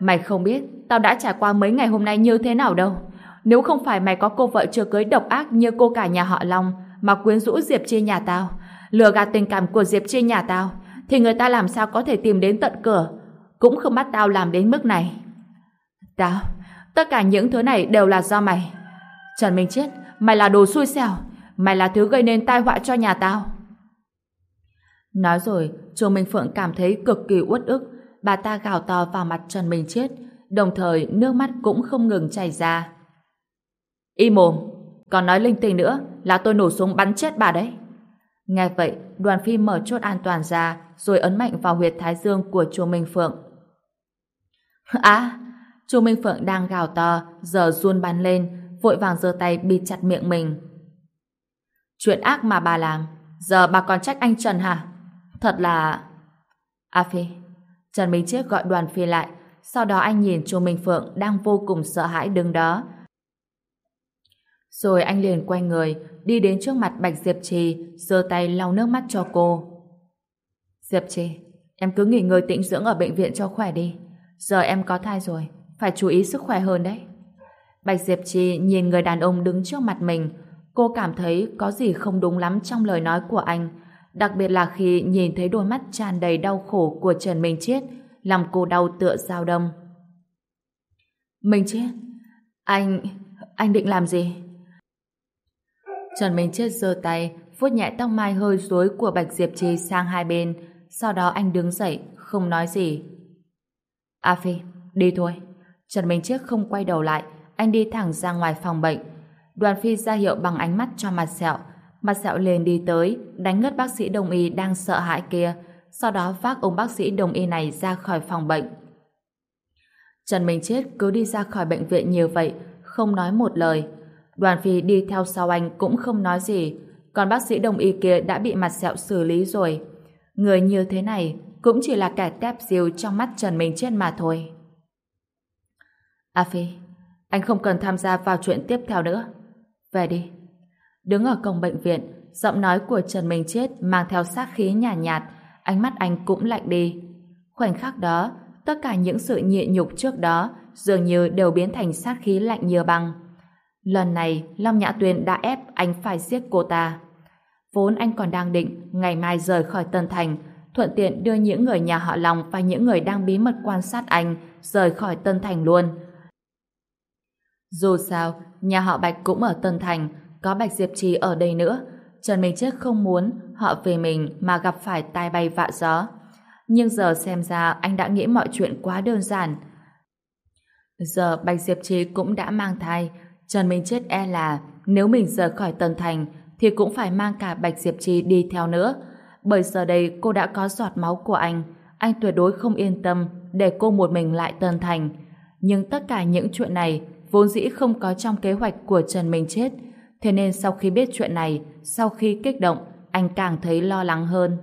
Mày không biết tao đã trải qua mấy ngày hôm nay như thế nào đâu. Nếu không phải mày có cô vợ chưa cưới độc ác như cô cả nhà họ Long mà quyến rũ Diệp Chi nhà tao, lừa gạt tình cảm của Diệp Chi nhà tao, thì người ta làm sao có thể tìm đến tận cửa, cũng không bắt tao làm đến mức này. Tao, tất cả những thứ này đều là do mày. Trần Minh Chết, mày là đồ xui xẻo, mày là thứ gây nên tai họa cho nhà tao. Nói rồi, Chu Minh Phượng cảm thấy cực kỳ uất ức, bà ta gào to vào mặt Trần Minh Chết, đồng thời nước mắt cũng không ngừng chảy ra. Y mồm, còn nói linh tinh nữa là tôi nổ súng bắn chết bà đấy. Nghe vậy, đoàn phi mở chốt an toàn ra rồi ấn mạnh vào huyệt thái dương của chùa Minh Phượng. À, Chu Minh Phượng đang gào to, giờ run bắn lên, vội vàng giơ tay bịt chặt miệng mình. Chuyện ác mà bà làm, giờ bà còn trách anh Trần hả? Thật là... À A Phi, Trần Minh Chiết gọi đoàn phi lại, sau đó anh nhìn Chu Minh Phượng đang vô cùng sợ hãi đứng đó, rồi anh liền quay người, đi đến trước mặt Bạch Diệp Trì, giơ tay lau nước mắt cho cô. Diệp Trì, em cứ nghỉ ngơi tĩnh dưỡng ở bệnh viện cho khỏe đi. Giờ em có thai rồi, phải chú ý sức khỏe hơn đấy. Bạch Diệp Trì nhìn người đàn ông đứng trước mặt mình, cô cảm thấy có gì không đúng lắm trong lời nói của anh, đặc biệt là khi nhìn thấy đôi mắt tràn đầy đau khổ của Trần Minh Chiết, làm cô đau tựa dao đâm. Minh Chiết, anh... anh định làm gì? Trần Minh Chết giơ tay, vuốt nhẹ tóc mai hơi rối của Bạch Diệp Trì sang hai bên, sau đó anh đứng dậy, không nói gì. A Phi, đi thôi. Trần Minh Chiết không quay đầu lại, anh đi thẳng ra ngoài phòng bệnh. Đoàn Phi ra hiệu bằng ánh mắt cho mặt sẹo. Mặt sẹo liền đi tới, đánh ngất bác sĩ đồng y đang sợ hãi kia, sau đó vác ông bác sĩ đồng y này ra khỏi phòng bệnh. Trần Minh Chết cứ đi ra khỏi bệnh viện như vậy, không nói một lời, Đoàn phi đi theo sau anh cũng không nói gì, còn bác sĩ đồng y kia đã bị mặt sẹo xử lý rồi. Người như thế này cũng chỉ là kẻ tép diều trong mắt Trần Minh Chết mà thôi. A Phi, anh không cần tham gia vào chuyện tiếp theo nữa. Về đi. Đứng ở cổng bệnh viện, giọng nói của Trần Minh Chết mang theo sát khí nhàn nhạt, nhạt, ánh mắt anh cũng lạnh đi. Khoảnh khắc đó, tất cả những sự nhịn nhục trước đó dường như đều biến thành sát khí lạnh như băng. Lần này, Long Nhã Tuyên đã ép anh phải giết cô ta. Vốn anh còn đang định ngày mai rời khỏi Tân Thành, thuận tiện đưa những người nhà họ Long và những người đang bí mật quan sát anh rời khỏi Tân Thành luôn. Dù sao, nhà họ Bạch cũng ở Tân Thành, có Bạch Diệp Trì ở đây nữa. Trần Minh Chết không muốn họ về mình mà gặp phải tai bay vạ gió. Nhưng giờ xem ra anh đã nghĩ mọi chuyện quá đơn giản. Giờ Bạch Diệp Trì cũng đã mang thai, Trần Minh Chết e là nếu mình rời khỏi Tân Thành thì cũng phải mang cả Bạch Diệp Trì đi theo nữa. Bởi giờ đây cô đã có giọt máu của anh. Anh tuyệt đối không yên tâm để cô một mình lại Tân Thành. Nhưng tất cả những chuyện này vốn dĩ không có trong kế hoạch của Trần Minh Chết. Thế nên sau khi biết chuyện này, sau khi kích động, anh càng thấy lo lắng hơn.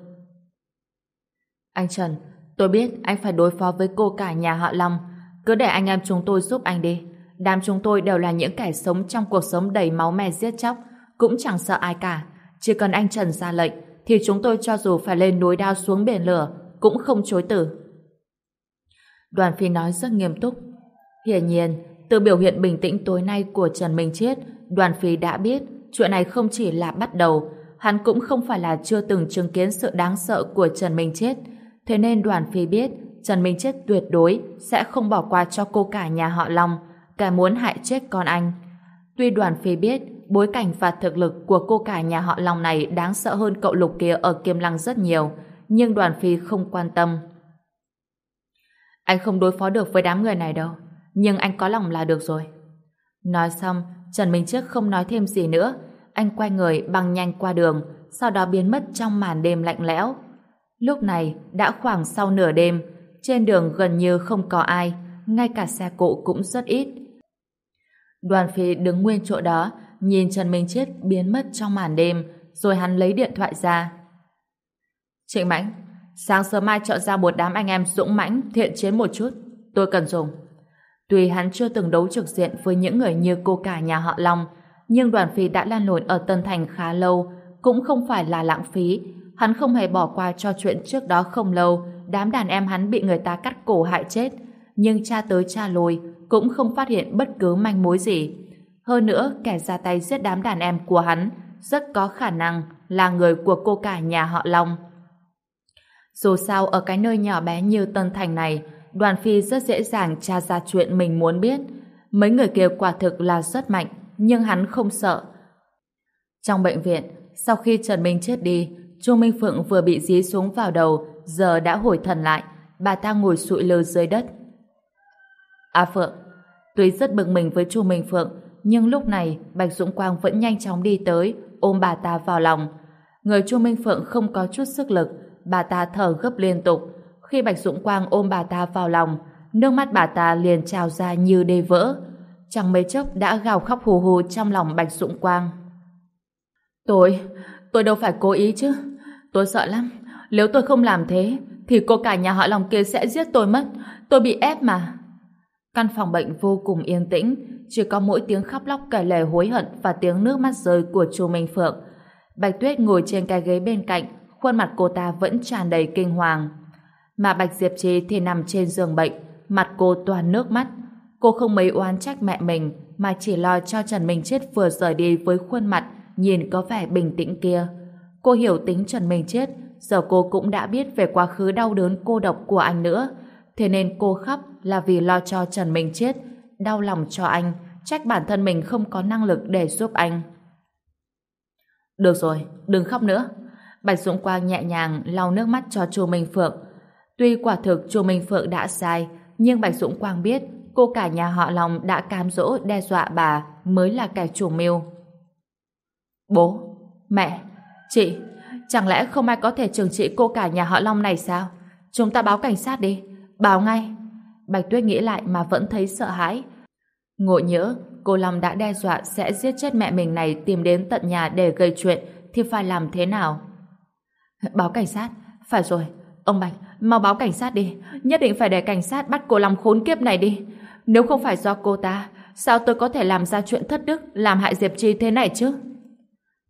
Anh Trần, tôi biết anh phải đối phó với cô cả nhà họ Long. Cứ để anh em chúng tôi giúp anh đi. Đám chúng tôi đều là những kẻ sống trong cuộc sống đầy máu me giết chóc, cũng chẳng sợ ai cả. Chỉ cần anh Trần ra lệnh, thì chúng tôi cho dù phải lên núi đao xuống biển lửa, cũng không chối từ. Đoàn Phi nói rất nghiêm túc. Hiển nhiên, từ biểu hiện bình tĩnh tối nay của Trần Minh Chiết, Đoàn Phi đã biết chuyện này không chỉ là bắt đầu, hắn cũng không phải là chưa từng chứng kiến sự đáng sợ của Trần Minh Chiết. Thế nên Đoàn Phi biết Trần Minh Chiết tuyệt đối sẽ không bỏ qua cho cô cả nhà họ Long, cả muốn hại chết con anh. Tuy Đoàn Phi biết bối cảnh và thực lực của cô cả nhà họ Long này đáng sợ hơn cậu Lục kia ở Kiêm Lăng rất nhiều, nhưng Đoàn Phi không quan tâm. Anh không đối phó được với đám người này đâu, nhưng anh có lòng là được rồi. Nói xong, Trần Minh Trước không nói thêm gì nữa, anh quay người băng nhanh qua đường, sau đó biến mất trong màn đêm lạnh lẽo. Lúc này đã khoảng sau nửa đêm, trên đường gần như không có ai, ngay cả xe cộ cũng rất ít. Đoàn Phi đứng nguyên chỗ đó, nhìn Trần Minh Chết biến mất trong màn đêm, rồi hắn lấy điện thoại ra. Trịnh Mãnh, sáng sớm mai chọn ra một đám anh em dũng mãnh, thiện chiến một chút. Tôi cần dùng. Tuy hắn chưa từng đấu trực diện với những người như cô cả nhà họ Long, nhưng đoàn phi đã lan lộn ở Tân Thành khá lâu, cũng không phải là lãng phí. Hắn không hề bỏ qua cho chuyện trước đó không lâu, đám đàn em hắn bị người ta cắt cổ hại chết. Nhưng cha tới cha lùi, cũng không phát hiện bất cứ manh mối gì. Hơn nữa, kẻ ra tay giết đám đàn em của hắn rất có khả năng là người của cô cả nhà họ Long. Dù sao, ở cái nơi nhỏ bé như Tân Thành này, đoàn phi rất dễ dàng tra ra chuyện mình muốn biết. Mấy người kia quả thực là rất mạnh, nhưng hắn không sợ. Trong bệnh viện, sau khi Trần Minh chết đi, Chu Minh Phượng vừa bị dí xuống vào đầu, giờ đã hồi thần lại, bà ta ngồi sụi lơ dưới đất. À Phượng, tuy rất bực mình với Chu Minh Phượng, nhưng lúc này Bạch Dũng Quang vẫn nhanh chóng đi tới, ôm bà ta vào lòng. Người Chu Minh Phượng không có chút sức lực, bà ta thở gấp liên tục. Khi Bạch Dũng Quang ôm bà ta vào lòng, nước mắt bà ta liền trào ra như đê vỡ. Chẳng mấy chốc đã gào khóc hù hù trong lòng Bạch Dũng Quang. Tôi, tôi đâu phải cố ý chứ. Tôi sợ lắm. Nếu tôi không làm thế, thì cô cả nhà họ lòng kia sẽ giết tôi mất. Tôi bị ép mà. Căn phòng bệnh vô cùng yên tĩnh, chỉ có mỗi tiếng khóc lóc kể lể hối hận và tiếng nước mắt rơi của chu Minh Phượng. Bạch Tuyết ngồi trên cái ghế bên cạnh, khuôn mặt cô ta vẫn tràn đầy kinh hoàng. Mà Bạch Diệp Trì thì nằm trên giường bệnh, mặt cô toàn nước mắt. Cô không mấy oán trách mẹ mình, mà chỉ lo cho Trần Minh Chết vừa rời đi với khuôn mặt nhìn có vẻ bình tĩnh kia. Cô hiểu tính Trần Minh Chết, giờ cô cũng đã biết về quá khứ đau đớn cô độc của anh nữa. Thế nên cô khóc là vì lo cho Trần Minh Chết, đau lòng cho anh, trách bản thân mình không có năng lực để giúp anh. Được rồi, đừng khóc nữa. Bạch Dũng Quang nhẹ nhàng lau nước mắt cho Chu Minh Phượng. Tuy quả thực Chu Minh Phượng đã sai, nhưng Bạch Dũng Quang biết cô cả nhà họ Long đã cám dỗ đe dọa bà mới là kẻ chủ mưu. Bố, mẹ, chị, chẳng lẽ không ai có thể trừng trị cô cả nhà họ Long này sao? Chúng ta báo cảnh sát đi, báo ngay. Bạch Tuyết nghĩ lại mà vẫn thấy sợ hãi. Ngộ nhỡ, cô Long đã đe dọa sẽ giết chết mẹ mình này tìm đến tận nhà để gây chuyện thì phải làm thế nào? Báo cảnh sát, phải rồi, ông Bạch, mau báo cảnh sát đi, nhất định phải để cảnh sát bắt cô lòng khốn kiếp này đi. Nếu không phải do cô ta, sao tôi có thể làm ra chuyện thất đức, làm hại Diệp Chi thế này chứ?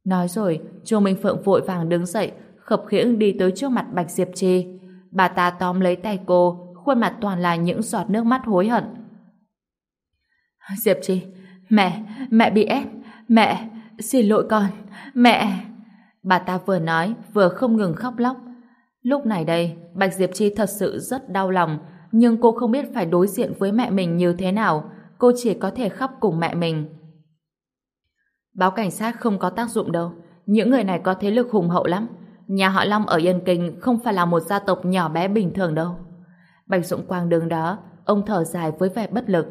Nói rồi, Chu Minh Phượng vội vàng đứng dậy, khập khiễng đi tới trước mặt Bạch Diệp Chi. Bà ta tóm lấy tay cô, khuôn mặt toàn là những giọt nước mắt hối hận. Diệp Chi, mẹ, mẹ bị ép, mẹ, xin lỗi con, mẹ. Bà ta vừa nói, vừa không ngừng khóc lóc. Lúc này đây, Bạch Diệp Chi thật sự rất đau lòng, nhưng cô không biết phải đối diện với mẹ mình như thế nào. Cô chỉ có thể khóc cùng mẹ mình. Báo cảnh sát không có tác dụng đâu. Những người này có thế lực hùng hậu lắm. Nhà họ Long ở Yên Kinh không phải là một gia tộc nhỏ bé bình thường đâu. Bạch Dũng Quang đứng đó, ông thở dài với vẻ bất lực.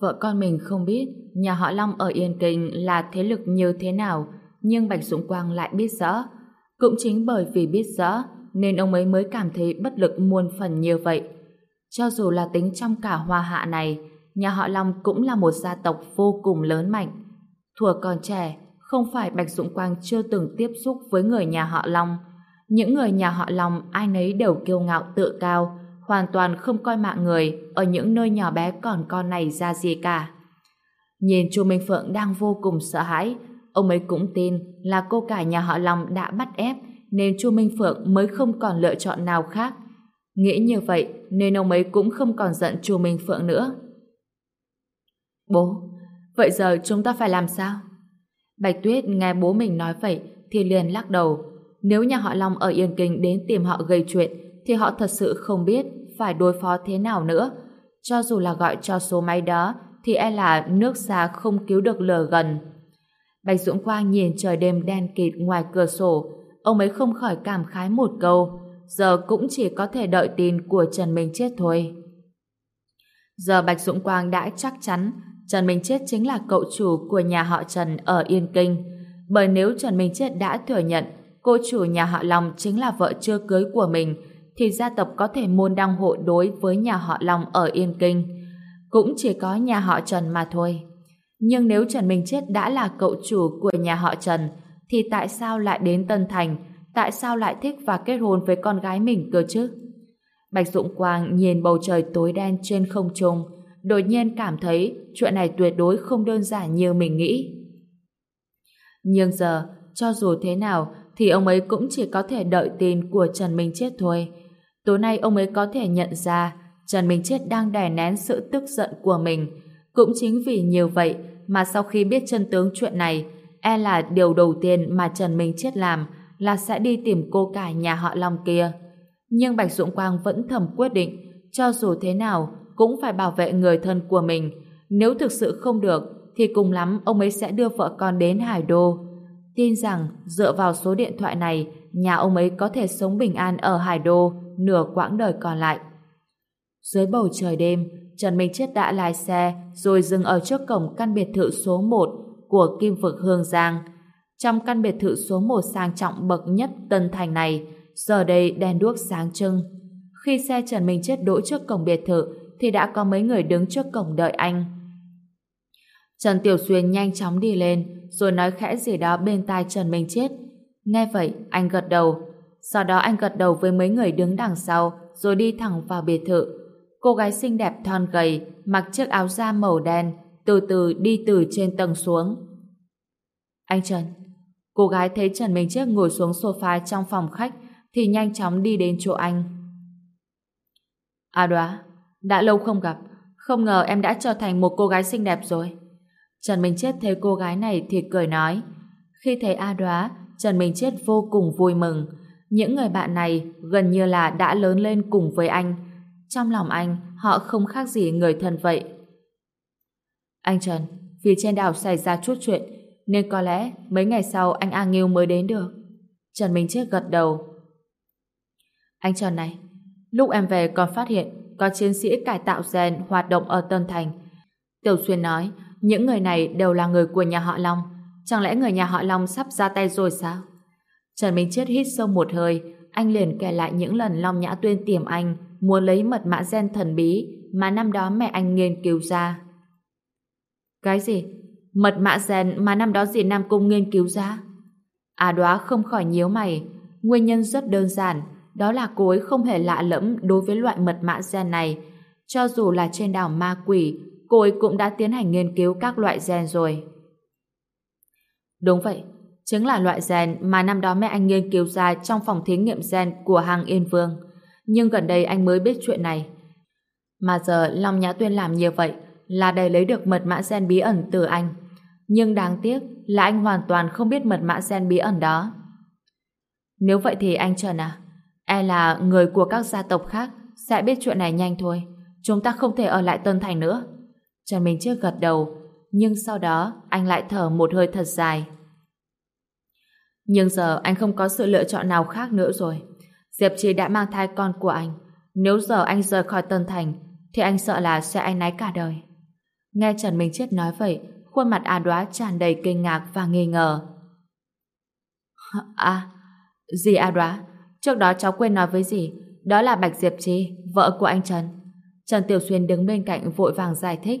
Vợ con mình không biết nhà họ Long ở Yên Kinh là thế lực như thế nào, nhưng Bạch Dũng Quang lại biết rõ. Cũng chính bởi vì biết rõ, nên ông ấy mới cảm thấy bất lực muôn phần như vậy. Cho dù là tính trong cả hoa hạ này, nhà họ Long cũng là một gia tộc vô cùng lớn mạnh. Thuở còn trẻ, không phải Bạch Dũng Quang chưa từng tiếp xúc với người nhà họ Long. Những người nhà họ Long ai nấy đều kiêu ngạo tự cao, hoàn toàn không coi mạng người ở những nơi nhỏ bé còn con này ra gì cả. Nhìn Chu Minh Phượng đang vô cùng sợ hãi, ông ấy cũng tin là cô cả nhà họ Long đã bắt ép nên Chu Minh Phượng mới không còn lựa chọn nào khác. Nghĩ như vậy nên ông ấy cũng không còn giận Chu Minh Phượng nữa. Bố, vậy giờ chúng ta phải làm sao? Bạch Tuyết nghe bố mình nói vậy thì liền lắc đầu. Nếu nhà họ Long ở Yên Kinh đến tìm họ gây chuyện thì họ thật sự không biết phải đối phó thế nào nữa. Cho dù là gọi cho số máy đó thì e là nước xa không cứu được lờ gần. Bạch Dũng Quang nhìn trời đêm đen kịt ngoài cửa sổ, ông ấy không khỏi cảm khái một câu, giờ cũng chỉ có thể đợi tin của Trần Minh Chết thôi. Giờ Bạch Dũng Quang đã chắc chắn Trần Minh Chết chính là cậu chủ của nhà họ Trần ở Yên Kinh, bởi nếu Trần Minh Chết đã thừa nhận cô chủ nhà họ Long chính là vợ chưa cưới của mình, thì gia tộc có thể môn đăng hộ đối với nhà họ Long ở Yên Kinh. Cũng chỉ có nhà họ Trần mà thôi. Nhưng nếu Trần Minh Chết đã là cậu chủ của nhà họ Trần, thì tại sao lại đến Tân Thành? Tại sao lại thích và kết hôn với con gái mình cơ chứ? Bạch Dũng Quang nhìn bầu trời tối đen trên không trung, đột nhiên cảm thấy chuyện này tuyệt đối không đơn giản như mình nghĩ. Nhưng giờ, cho dù thế nào, thì ông ấy cũng chỉ có thể đợi tin của Trần Minh Chết thôi. Tối nay ông ấy có thể nhận ra Trần Minh Chết đang đè nén sự tức giận của mình. Cũng chính vì nhiều vậy mà sau khi biết chân tướng chuyện này, e là điều đầu tiên mà Trần Minh Chết làm là sẽ đi tìm cô cả nhà họ Long kia. Nhưng Bạch Dũng Quang vẫn thầm quyết định, cho dù thế nào cũng phải bảo vệ người thân của mình. Nếu thực sự không được, thì cùng lắm ông ấy sẽ đưa vợ con đến Hải Đô. Tin rằng dựa vào số điện thoại này, nhà ông ấy có thể sống bình an ở Hải Đô nửa quãng đời còn lại. Dưới bầu trời đêm, Trần Minh Chết đã lái xe rồi dừng ở trước cổng căn biệt thự số 1 của Kim Vực Hương Giang. Trong căn biệt thự số 1 sang trọng bậc nhất Tân Thành này, giờ đây đèn đuốc sáng trưng. Khi xe Trần Minh Chết đỗ trước cổng biệt thự thì đã có mấy người đứng trước cổng đợi anh. Trần Tiểu Xuyên nhanh chóng đi lên rồi nói khẽ gì đó bên tai Trần Minh Chết. Nghe vậy, anh gật đầu. Sau đó anh gật đầu với mấy người đứng đằng sau rồi đi thẳng vào biệt thự. Cô gái xinh đẹp thon gầy, mặc chiếc áo da màu đen, từ từ đi từ trên tầng xuống. Anh Trần. Cô gái thấy Trần Minh Chiếc ngồi xuống sofa trong phòng khách thì nhanh chóng đi đến chỗ anh. À đoá, đã lâu không gặp, không ngờ em đã trở thành một cô gái xinh đẹp rồi. Trần Minh Chết thấy cô gái này thì cười nói. Khi thấy A đoá, Trần Minh Chết vô cùng vui mừng. Những người bạn này gần như là đã lớn lên cùng với anh, trong lòng anh, họ không khác gì người thân vậy. Anh Trần, vì trên đảo xảy ra chút chuyện, nên có lẽ mấy ngày sau anh A Nghiêu mới đến được. Trần Minh Chiết gật đầu. Anh Trần này, lúc em về còn phát hiện có chiến sĩ cải tạo gen hoạt động ở Tân Thành. Tiểu Xuyên nói, những người này đều là người của nhà họ Long. Chẳng lẽ người nhà họ Long sắp ra tay rồi sao? Trần Minh Chiết hít sâu một hơi, anh liền kể lại những lần Long Nhã Tuyên tìm anh muốn lấy mật mã gen thần bí mà năm đó mẹ anh nghiên cứu ra. Cái gì? Mật mã gen mà năm đó dì Nam Cung nghiên cứu ra? À đoá không khỏi nhíu mày. Nguyên nhân rất đơn giản, đó là cô ấy không hề lạ lẫm đối với loại mật mã gen này. Cho dù là trên đảo ma quỷ, cô ấy cũng đã tiến hành nghiên cứu các loại gen rồi. Đúng vậy, chính là loại gen mà năm đó mẹ anh nghiên cứu ra trong phòng thí nghiệm gen của hàng Yên Vương nhưng gần đây anh mới biết chuyện này. Mà giờ Long Nhã Tuyên làm như vậy là để lấy được mật mã gen bí ẩn từ anh. Nhưng đáng tiếc là anh hoàn toàn không biết mật mã gen bí ẩn đó. Nếu vậy thì anh Trần à, e là người của các gia tộc khác sẽ biết chuyện này nhanh thôi. Chúng ta không thể ở lại Tân Thành nữa. Trần Minh Chiếc gật đầu, nhưng sau đó anh lại thở một hơi thật dài. Nhưng giờ anh không có sự lựa chọn nào khác nữa rồi. Diệp Trì đã mang thai con của anh. Nếu giờ anh rời khỏi Tân Thành, thì anh sợ là sẽ anh náy cả đời. Nghe Trần Minh Chết nói vậy, khuôn mặt A Đoá tràn đầy kinh ngạc và nghi ngờ. À, gì A Đoá? Trước đó cháu quên nói với gì? Đó là Bạch Diệp Trì, vợ của anh Trần. Trần Tiểu Xuyên đứng bên cạnh vội vàng giải thích.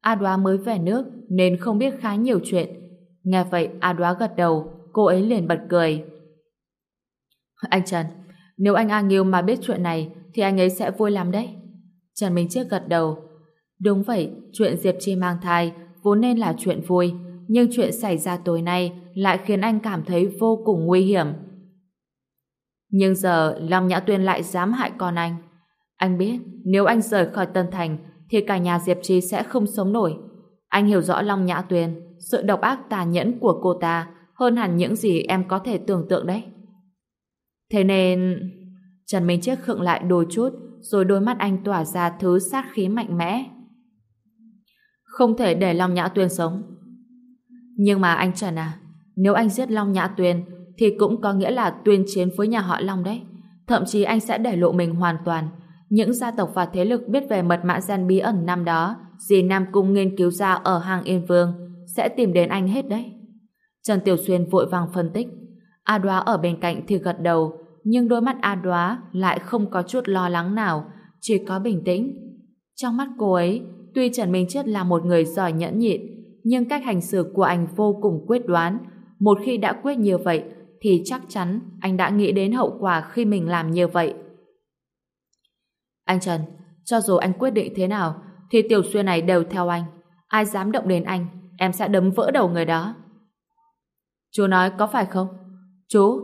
A Đoá mới về nước nên không biết khá nhiều chuyện. Nghe vậy A Đoá gật đầu, cô ấy liền bật cười. Anh Trần, Nếu anh A Nghiêu mà biết chuyện này thì anh ấy sẽ vui lắm đấy. Trần Minh chết gật đầu. Đúng vậy, chuyện Diệp Chi mang thai vốn nên là chuyện vui, nhưng chuyện xảy ra tối nay lại khiến anh cảm thấy vô cùng nguy hiểm. Nhưng giờ Long Nhã Tuyên lại dám hại con anh. Anh biết nếu anh rời khỏi Tân Thành thì cả nhà Diệp Chi sẽ không sống nổi. Anh hiểu rõ Long Nhã Tuyên, sự độc ác tà nhẫn của cô ta hơn hẳn những gì em có thể tưởng tượng đấy. Thế nên... Trần Minh Chiết khựng lại đôi chút rồi đôi mắt anh tỏa ra thứ sát khí mạnh mẽ. Không thể để Long Nhã Tuyên sống. Nhưng mà anh Trần à, nếu anh giết Long Nhã Tuyên thì cũng có nghĩa là tuyên chiến với nhà họ Long đấy. Thậm chí anh sẽ để lộ mình hoàn toàn. Những gia tộc và thế lực biết về mật mã gen bí ẩn năm đó dì Nam Cung nghiên cứu ra ở hàng Yên Vương sẽ tìm đến anh hết đấy. Trần Tiểu Xuyên vội vàng phân tích. A Đoá ở bên cạnh thì gật đầu nhưng đôi mắt A Đoá lại không có chút lo lắng nào chỉ có bình tĩnh. Trong mắt cô ấy tuy Trần Minh chất là một người giỏi nhẫn nhịn nhưng cách hành xử của anh vô cùng quyết đoán một khi đã quyết như vậy thì chắc chắn anh đã nghĩ đến hậu quả khi mình làm như vậy. Anh Trần, cho dù anh quyết định thế nào, thì Tiểu Xuyên này đều theo anh. Ai dám động đến anh, em sẽ đấm vỡ đầu người đó. Chú nói có phải không? Chú!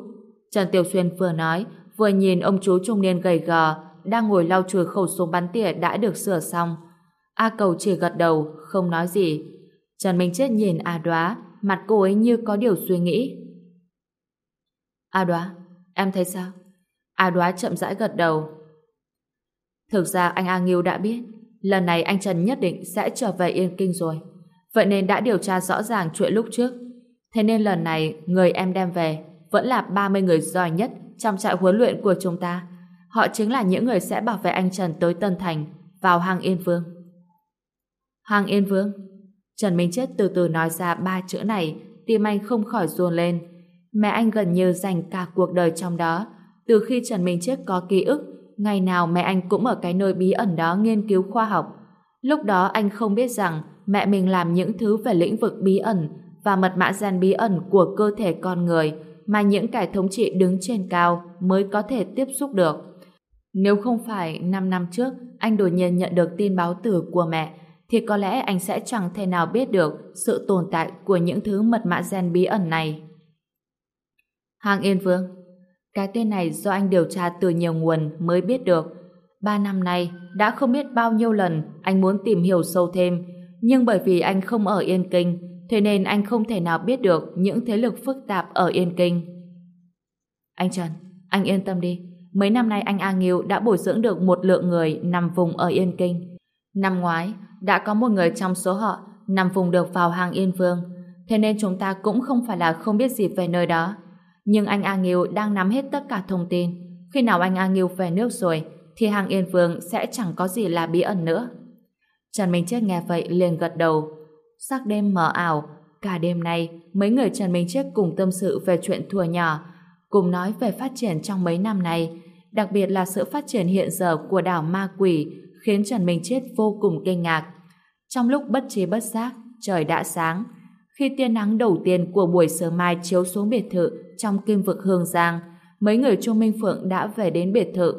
Trần Tiểu Xuyên vừa nói, vừa nhìn ông chú trung niên gầy gò, đang ngồi lau chùi khẩu súng bắn tỉa đã được sửa xong. A Cầu chỉ gật đầu, không nói gì. Trần Minh Chết nhìn A Đoá, mặt cô ấy như có điều suy nghĩ. A Đoá, em thấy sao? A Đoá chậm rãi gật đầu. Thực ra anh A Nghiêu đã biết, lần này anh Trần nhất định sẽ trở về Yên Kinh rồi. Vậy nên đã điều tra rõ ràng chuyện lúc trước. Thế nên lần này, người em đem về vẫn là 30 người giỏi nhất trong trại huấn luyện của chúng ta. Họ chính là những người sẽ bảo vệ anh Trần tới Tân Thành, vào hang Yên Vương. Hoàng Yên Vương? Trần Minh Chết từ từ nói ra ba chữ này, tim anh không khỏi ruồn lên. Mẹ anh gần như dành cả cuộc đời trong đó. Từ khi Trần Minh Chết có ký ức, ngày nào mẹ anh cũng ở cái nơi bí ẩn đó nghiên cứu khoa học. Lúc đó anh không biết rằng mẹ mình làm những thứ về lĩnh vực bí ẩn và mật mã gen bí ẩn của cơ thể con người mà những kẻ thống trị đứng trên cao mới có thể tiếp xúc được. Nếu không phải 5 năm trước anh đột nhiên nhận được tin báo tử của mẹ thì có lẽ anh sẽ chẳng thể nào biết được sự tồn tại của những thứ mật mã gen bí ẩn này. Hàng Yên Vương Cái tên này do anh điều tra từ nhiều nguồn mới biết được. Ba năm nay, đã không biết bao nhiêu lần anh muốn tìm hiểu sâu thêm, nhưng bởi vì anh không ở Yên Kinh, thế nên anh không thể nào biết được những thế lực phức tạp ở Yên Kinh. Anh Trần, anh yên tâm đi. Mấy năm nay anh A Nghiêu đã bồi dưỡng được một lượng người nằm vùng ở Yên Kinh. Năm ngoái, đã có một người trong số họ nằm vùng được vào hàng Yên Vương. Thế nên chúng ta cũng không phải là không biết gì về nơi đó. Nhưng anh A Nghiêu đang nắm hết tất cả thông tin. Khi nào anh A Nghiêu về nước rồi, thì hàng Yên Vương sẽ chẳng có gì là bí ẩn nữa. Trần Minh Chết nghe vậy liền gật đầu. Sắc đêm mờ ảo, cả đêm nay mấy người Trần Minh Chết cùng tâm sự về chuyện thùa nhỏ, cùng nói về phát triển trong mấy năm này, đặc biệt là sự phát triển hiện giờ của đảo Ma Quỷ khiến Trần Minh Chết vô cùng kinh ngạc. Trong lúc bất trí bất giác, trời đã sáng. Khi tia nắng đầu tiên của buổi sớm mai chiếu xuống biệt thự trong kim vực Hương Giang, mấy người Trung Minh Phượng đã về đến biệt thự.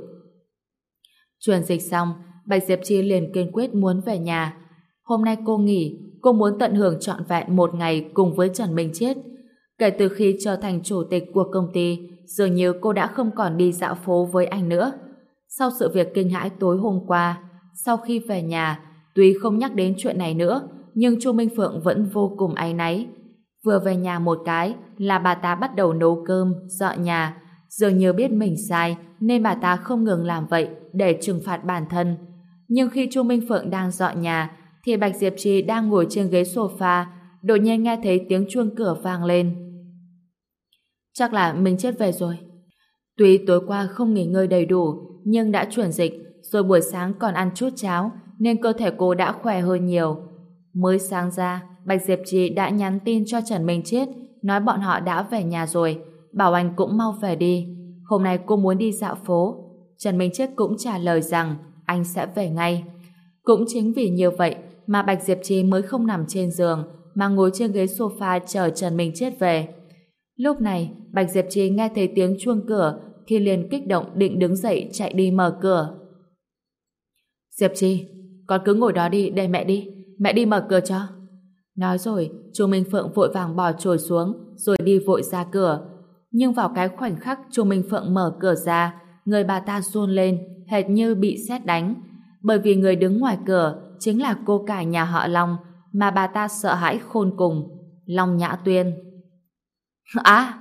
Chuyển dịch xong, Bạch Diệp Chi liền kiên quyết muốn về nhà. Hôm nay cô nghỉ, cô muốn tận hưởng trọn vẹn một ngày cùng với Trần Minh Chết. Kể từ khi trở thành chủ tịch của công ty, dường như cô đã không còn đi dạo phố với anh nữa. Sau sự việc kinh hãi tối hôm qua, sau khi về nhà, tuy không nhắc đến chuyện này nữa, nhưng Chu Minh Phượng vẫn vô cùng áy náy. Vừa về nhà một cái là bà ta bắt đầu nấu cơm, dọn nhà. Dường như biết mình sai nên bà ta không ngừng làm vậy để trừng phạt bản thân. Nhưng khi Chu Minh Phượng đang dọn nhà thì Bạch Diệp Trì đang ngồi trên ghế sofa đột nhiên nghe thấy tiếng chuông cửa vang lên. Chắc là mình chết về rồi. Tuy tối qua không nghỉ ngơi đầy đủ nhưng đã chuyển dịch rồi buổi sáng còn ăn chút cháo nên cơ thể cô đã khỏe hơn nhiều. Mới sáng ra, Bạch Diệp Trì đã nhắn tin cho Trần Minh Chết nói bọn họ đã về nhà rồi, bảo anh cũng mau về đi. Hôm nay cô muốn đi dạo phố. Trần Minh Chết cũng trả lời rằng anh sẽ về ngay. Cũng chính vì như vậy mà Bạch Diệp Trì mới không nằm trên giường mà ngồi trên ghế sofa chờ Trần Minh Chết về. Lúc này, Bạch Diệp Trì nghe thấy tiếng chuông cửa thì liền kích động định đứng dậy chạy đi mở cửa. Diệp Chi, con cứ ngồi đó đi để mẹ đi, mẹ đi mở cửa cho. Nói rồi, Chu Minh Phượng vội vàng bỏ trồi xuống rồi đi vội ra cửa. Nhưng vào cái khoảnh khắc Chu Minh Phượng mở cửa ra, người bà ta run lên, hệt như bị sét đánh. Bởi vì người đứng ngoài cửa chính là cô cả nhà họ Long mà bà ta sợ hãi khôn cùng, Long Nhã Tuyên. À!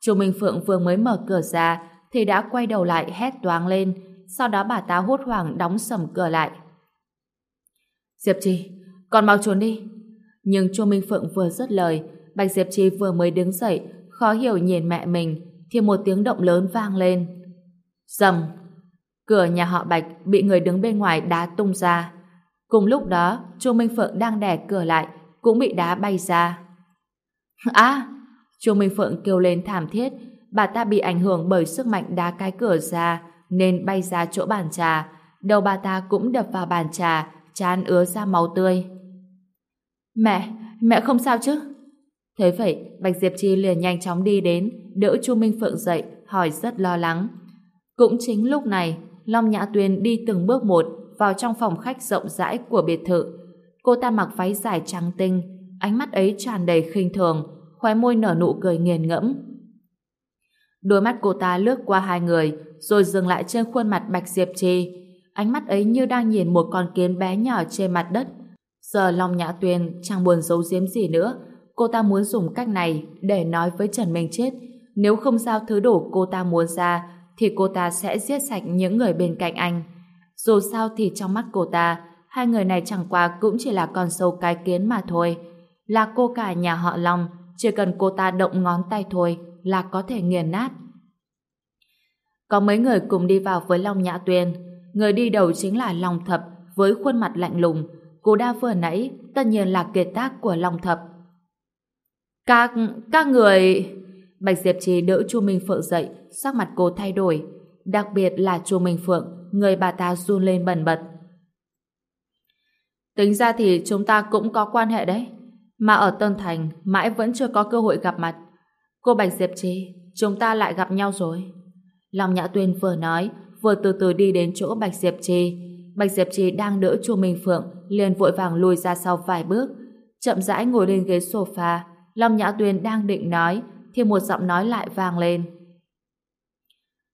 Chu Minh Phượng vừa mới mở cửa ra thì đã quay đầu lại hét toáng lên, sau đó bà ta hốt hoảng đóng sầm cửa lại. Diệp Trì, con mau trốn đi. Nhưng Chu Minh Phượng vừa dứt lời, Bạch Diệp Trì vừa mới đứng dậy, khó hiểu nhìn mẹ mình, thì một tiếng động lớn vang lên. Dầm! Cửa nhà họ Bạch bị người đứng bên ngoài đá tung ra. Cùng lúc đó, Chu Minh Phượng đang đè cửa lại, cũng bị đá bay ra. À! Chu Minh Phượng kêu lên thảm thiết, bà ta bị ảnh hưởng bởi sức mạnh đá cái cửa ra, nên bay ra chỗ bàn trà. Đầu bà ta cũng đập vào bàn trà, chán ứa ra máu tươi. Mẹ, mẹ không sao chứ? Thế vậy, Bạch Diệp Chi liền nhanh chóng đi đến, đỡ Chu Minh Phượng dậy, hỏi rất lo lắng. Cũng chính lúc này, Long Nhã Tuyên đi từng bước một vào trong phòng khách rộng rãi của biệt thự. Cô ta mặc váy dài trắng tinh, ánh mắt ấy tràn đầy khinh thường, khóe môi nở nụ cười nghiền ngẫm. Đôi mắt cô ta lướt qua hai người, rồi dừng lại trên khuôn mặt Bạch Diệp trì. Ánh mắt ấy như đang nhìn một con kiến bé nhỏ trên mặt đất. Giờ Long Nhã tuyền, chẳng buồn giấu giếm gì nữa. Cô ta muốn dùng cách này để nói với Trần Minh Chết. Nếu không giao thứ đồ cô ta muốn ra, thì cô ta sẽ giết sạch những người bên cạnh anh. Dù sao thì trong mắt cô ta, hai người này chẳng qua cũng chỉ là con sâu cái kiến mà thôi. Là cô cả nhà họ Long, chỉ cần cô ta động ngón tay thôi là có thể nghiền nát. Có mấy người cùng đi vào với Long Nhã Tuyên. Người đi đầu chính là Long Thập với khuôn mặt lạnh lùng. Cô đa vừa nãy tất nhiên là kiệt tác của Long Thập. Các... các người... Bạch Diệp Trì đỡ Chu Minh Phượng dậy, sắc mặt cô thay đổi. Đặc biệt là Chu Minh Phượng, người bà ta run lên bần bật. Tính ra thì chúng ta cũng có quan hệ đấy. Mà ở Tân Thành, mãi vẫn chưa có cơ hội gặp mặt. Cô Bạch Diệp Trì, chúng ta lại gặp nhau rồi. Long Nhã Tuyên vừa nói, vừa từ từ đi đến chỗ Bạch Diệp Trì. Bạch Diệp Trì đang đỡ Chu Minh Phượng, liền vội vàng lùi ra sau vài bước. Chậm rãi ngồi lên ghế sofa, Long Nhã Tuyên đang định nói, thì một giọng nói lại vang lên.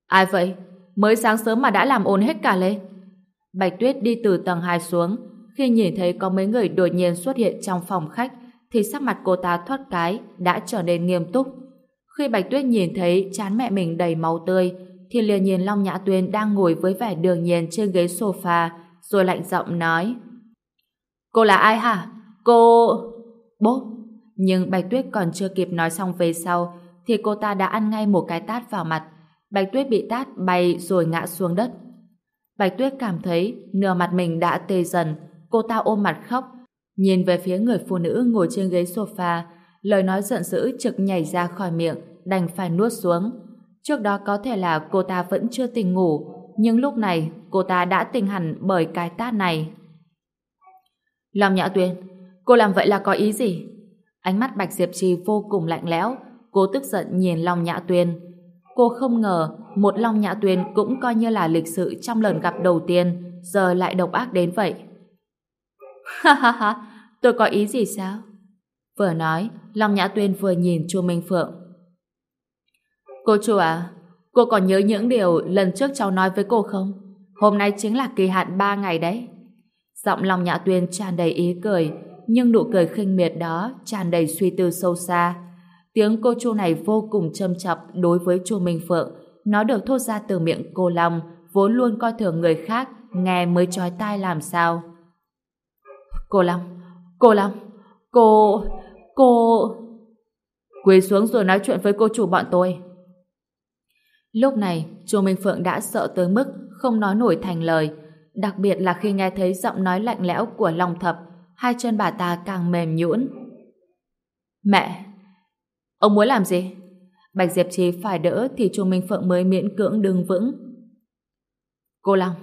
Ai vậy? Mới sáng sớm mà đã làm ồn hết cả lên. Bạch Tuyết đi từ tầng 2 xuống, khi nhìn thấy có mấy người đột nhiên xuất hiện trong phòng khách, thì sắc mặt cô ta thoát cái đã trở nên nghiêm túc. Khi Bạch Tuyết nhìn thấy chán mẹ mình đầy máu tươi, thì liền nhìn Long Nhã Tuyên đang ngồi với vẻ đường nhiên trên ghế sofa, rồi lạnh giọng nói. Cô là ai hả? Cô... Bố! Nhưng Bạch Tuyết còn chưa kịp nói xong về sau, thì cô ta đã ăn ngay một cái tát vào mặt. Bạch Tuyết bị tát bay rồi ngã xuống đất. Bạch Tuyết cảm thấy nửa mặt mình đã tê dần, cô ta ôm mặt khóc, nhìn về phía người phụ nữ ngồi trên ghế sofa, lời nói giận dữ trực nhảy ra khỏi miệng, đành phải nuốt xuống. Trước đó có thể là cô ta vẫn chưa tỉnh ngủ, nhưng lúc này cô ta đã tỉnh hẳn bởi cái tát này. Lòng Nhã Tuyên, cô làm vậy là có ý gì? Ánh mắt Bạch Diệp Trì vô cùng lạnh lẽo, cô tức giận nhìn Long Nhã Tuyên. Cô không ngờ một Long Nhã Tuyên cũng coi như là lịch sự trong lần gặp đầu tiên, giờ lại độc ác đến vậy. Ha ha ha, tôi có ý gì sao? Vừa nói, Long Nhã Tuyên vừa nhìn Chu Minh Phượng. Cô chủ à, cô còn nhớ những điều lần trước cháu nói với cô không? Hôm nay chính là kỳ hạn 3 ngày đấy. Giọng lòng Nhã Tuyên tràn đầy ý cười, nhưng nụ cười khinh miệt đó tràn đầy suy tư sâu xa. Tiếng cô chu này vô cùng châm chọc đối với chu Minh Phượng. Nó được thốt ra từ miệng cô Long, vốn luôn coi thường người khác, nghe mới trói tai làm sao. Cô Long, cô Long, cô, cô... Quỳ xuống rồi nói chuyện với cô chủ bọn tôi. Lúc này, chu Minh Phượng đã sợ tới mức không nói nổi thành lời, đặc biệt là khi nghe thấy giọng nói lạnh lẽo của Long Thập, hai chân bà ta càng mềm nhũn. Mẹ! Ông muốn làm gì? Bạch Diệp Trì phải đỡ thì Chu Minh Phượng mới miễn cưỡng đứng vững. Cô Long,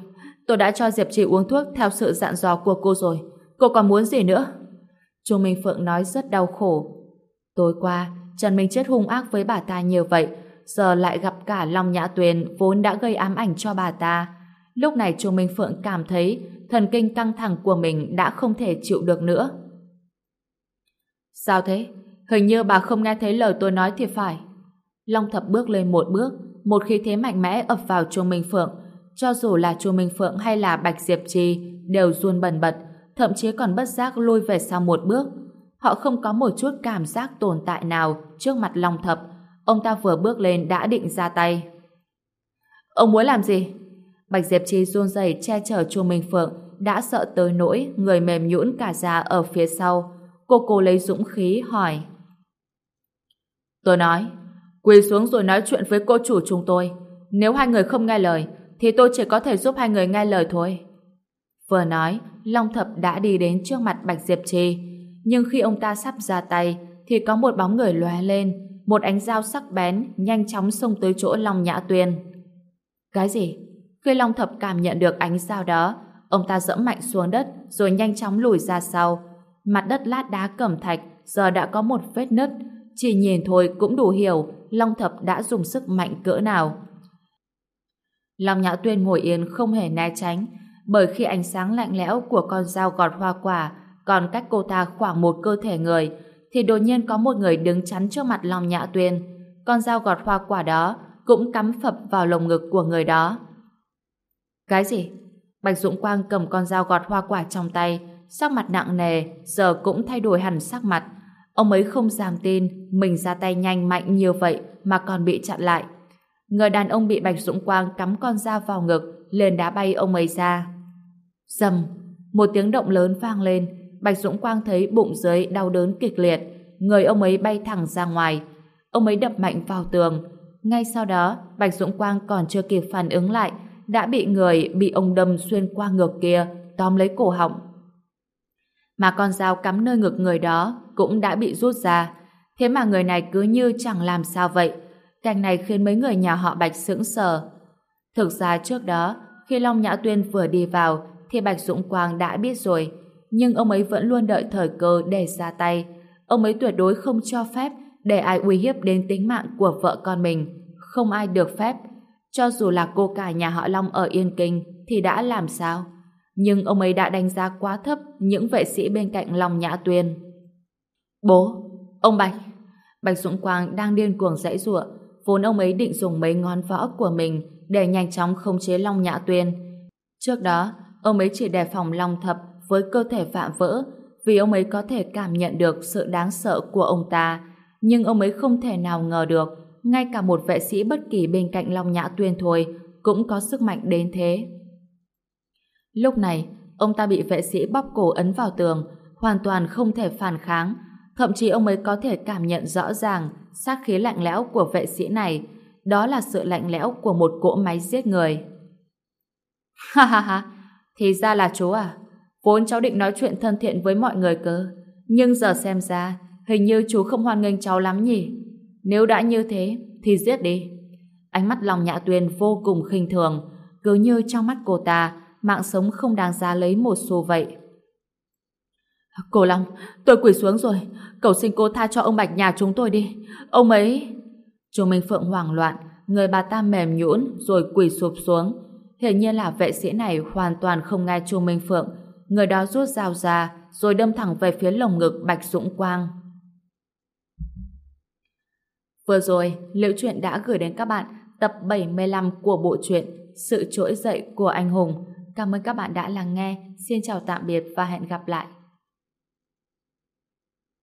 tôi đã cho Diệp Trì uống thuốc theo sự dặn dò của cô rồi. Cô còn muốn gì nữa? Chu Minh Phượng nói rất đau khổ. Tối qua, Trần Minh Chết hung ác với bà ta nhiều vậy, giờ lại gặp cả Long Nhã Tuyền vốn đã gây ám ảnh cho bà ta. Lúc này Chu Minh Phượng cảm thấy thần kinh căng thẳng của mình đã không thể chịu được nữa. Sao thế? Hình như bà không nghe thấy lời tôi nói thì phải. Long Thập bước lên một bước, một khí thế mạnh mẽ ập vào Chu Minh Phượng. Cho dù là Chu Minh Phượng hay là Bạch Diệp Trì đều run bần bật, thậm chí còn bất giác lùi về sau một bước. Họ không có một chút cảm giác tồn tại nào trước mặt Long Thập. Ông ta vừa bước lên đã định ra tay. Ông muốn làm gì? Bạch Diệp Trì run rẩy che chở Chu Minh Phượng đã sợ tới nỗi người mềm nhũn cả ra ở phía sau. Cô cô lấy dũng khí hỏi. Tôi nói, quỳ xuống rồi nói chuyện với cô chủ chúng tôi. Nếu hai người không nghe lời, thì tôi chỉ có thể giúp hai người nghe lời thôi. Vừa nói, Long Thập đã đi đến trước mặt Bạch Diệp Trì. Nhưng khi ông ta sắp ra tay, thì có một bóng người lóe lên, một ánh dao sắc bén nhanh chóng xông tới chỗ Long Nhã Tuyên. Cái gì? Khi Long Thập cảm nhận được ánh dao đó, ông ta dẫm mạnh xuống đất rồi nhanh chóng lùi ra sau. Mặt đất lát đá cẩm thạch giờ đã có một vết nứt, chỉ nhìn thôi cũng đủ hiểu Long Thập đã dùng sức mạnh cỡ nào. Long Nhã Tuyên ngồi yên không hề né tránh, bởi khi ánh sáng lạnh lẽo của con dao gọt hoa quả còn cách cô ta khoảng một cơ thể người, thì đột nhiên có một người đứng chắn trước mặt Long Nhã Tuyên. Con dao gọt hoa quả đó cũng cắm phập vào lồng ngực của người đó. Cái gì? Bạch Dũng Quang cầm con dao gọt hoa quả trong tay, sắc mặt nặng nề, giờ cũng thay đổi hẳn sắc mặt. Ông ấy không dám tin mình ra tay nhanh mạnh như vậy mà còn bị chặn lại. Người đàn ông bị Bạch Dũng Quang cắm con dao vào ngực, liền đá bay ông ấy ra. Dầm, một tiếng động lớn vang lên, Bạch Dũng Quang thấy bụng dưới đau đớn kịch liệt, người ông ấy bay thẳng ra ngoài. Ông ấy đập mạnh vào tường. Ngay sau đó, Bạch Dũng Quang còn chưa kịp phản ứng lại, đã bị người bị ông đâm xuyên qua ngực kia tóm lấy cổ họng. Mà con dao cắm nơi ngực người đó cũng đã bị rút ra. Thế mà người này cứ như chẳng làm sao vậy. Cảnh này khiến mấy người nhà họ Bạch sững sờ. Thực ra trước đó, khi Long Nhã Tuyên vừa đi vào, thì Bạch Dũng Quang đã biết rồi. Nhưng ông ấy vẫn luôn đợi thời cơ để ra tay. Ông ấy tuyệt đối không cho phép để ai uy hiếp đến tính mạng của vợ con mình. Không ai được phép cho dù là cô cả nhà họ Long ở Yên Kinh thì đã làm sao? Nhưng ông ấy đã đánh giá quá thấp những vệ sĩ bên cạnh Long Nhã Tuyên. Bố! Ông Bạch! Bạch Dũng Quang đang điên cuồng dãy giụa vốn ông ấy định dùng mấy ngón võ của mình để nhanh chóng khống chế Long Nhã Tuyên. Trước đó, ông ấy chỉ đề phòng Long Thập với cơ thể vạm vỡ vì ông ấy có thể cảm nhận được sự đáng sợ của ông ta nhưng ông ấy không thể nào ngờ được ngay cả một vệ sĩ bất kỳ bên cạnh Long Nhã Tuyên thôi cũng có sức mạnh đến thế. Lúc này, ông ta bị vệ sĩ bóp cổ ấn vào tường, hoàn toàn không thể phản kháng, thậm chí ông ấy có thể cảm nhận rõ ràng sát khí lạnh lẽo của vệ sĩ này, đó là sự lạnh lẽo của một cỗ máy giết người. Ha ha ha, thì ra là chú à, vốn cháu định nói chuyện thân thiện với mọi người cơ, nhưng giờ xem ra, hình như chú không hoan nghênh cháu lắm nhỉ. Nếu đã như thế, thì giết đi. Ánh mắt lòng nhạ tuyền vô cùng khinh thường, cứ như trong mắt cô ta, mạng sống không đáng giá lấy một xu vậy. Cô Long, tôi quỳ xuống rồi, cầu xin cô tha cho ông Bạch nhà chúng tôi đi. Ông ấy... Chu Minh Phượng hoảng loạn, người bà ta mềm nhũn rồi quỳ sụp xuống. Hiển nhiên là vệ sĩ này hoàn toàn không nghe Chu Minh Phượng. Người đó rút dao ra, rồi đâm thẳng về phía lồng ngực Bạch Dũng Quang. Vừa rồi, Liễu Chuyện đã gửi đến các bạn tập 75 của bộ truyện Sự trỗi dậy của anh hùng. Cảm ơn các bạn đã lắng nghe. Xin chào tạm biệt và hẹn gặp lại.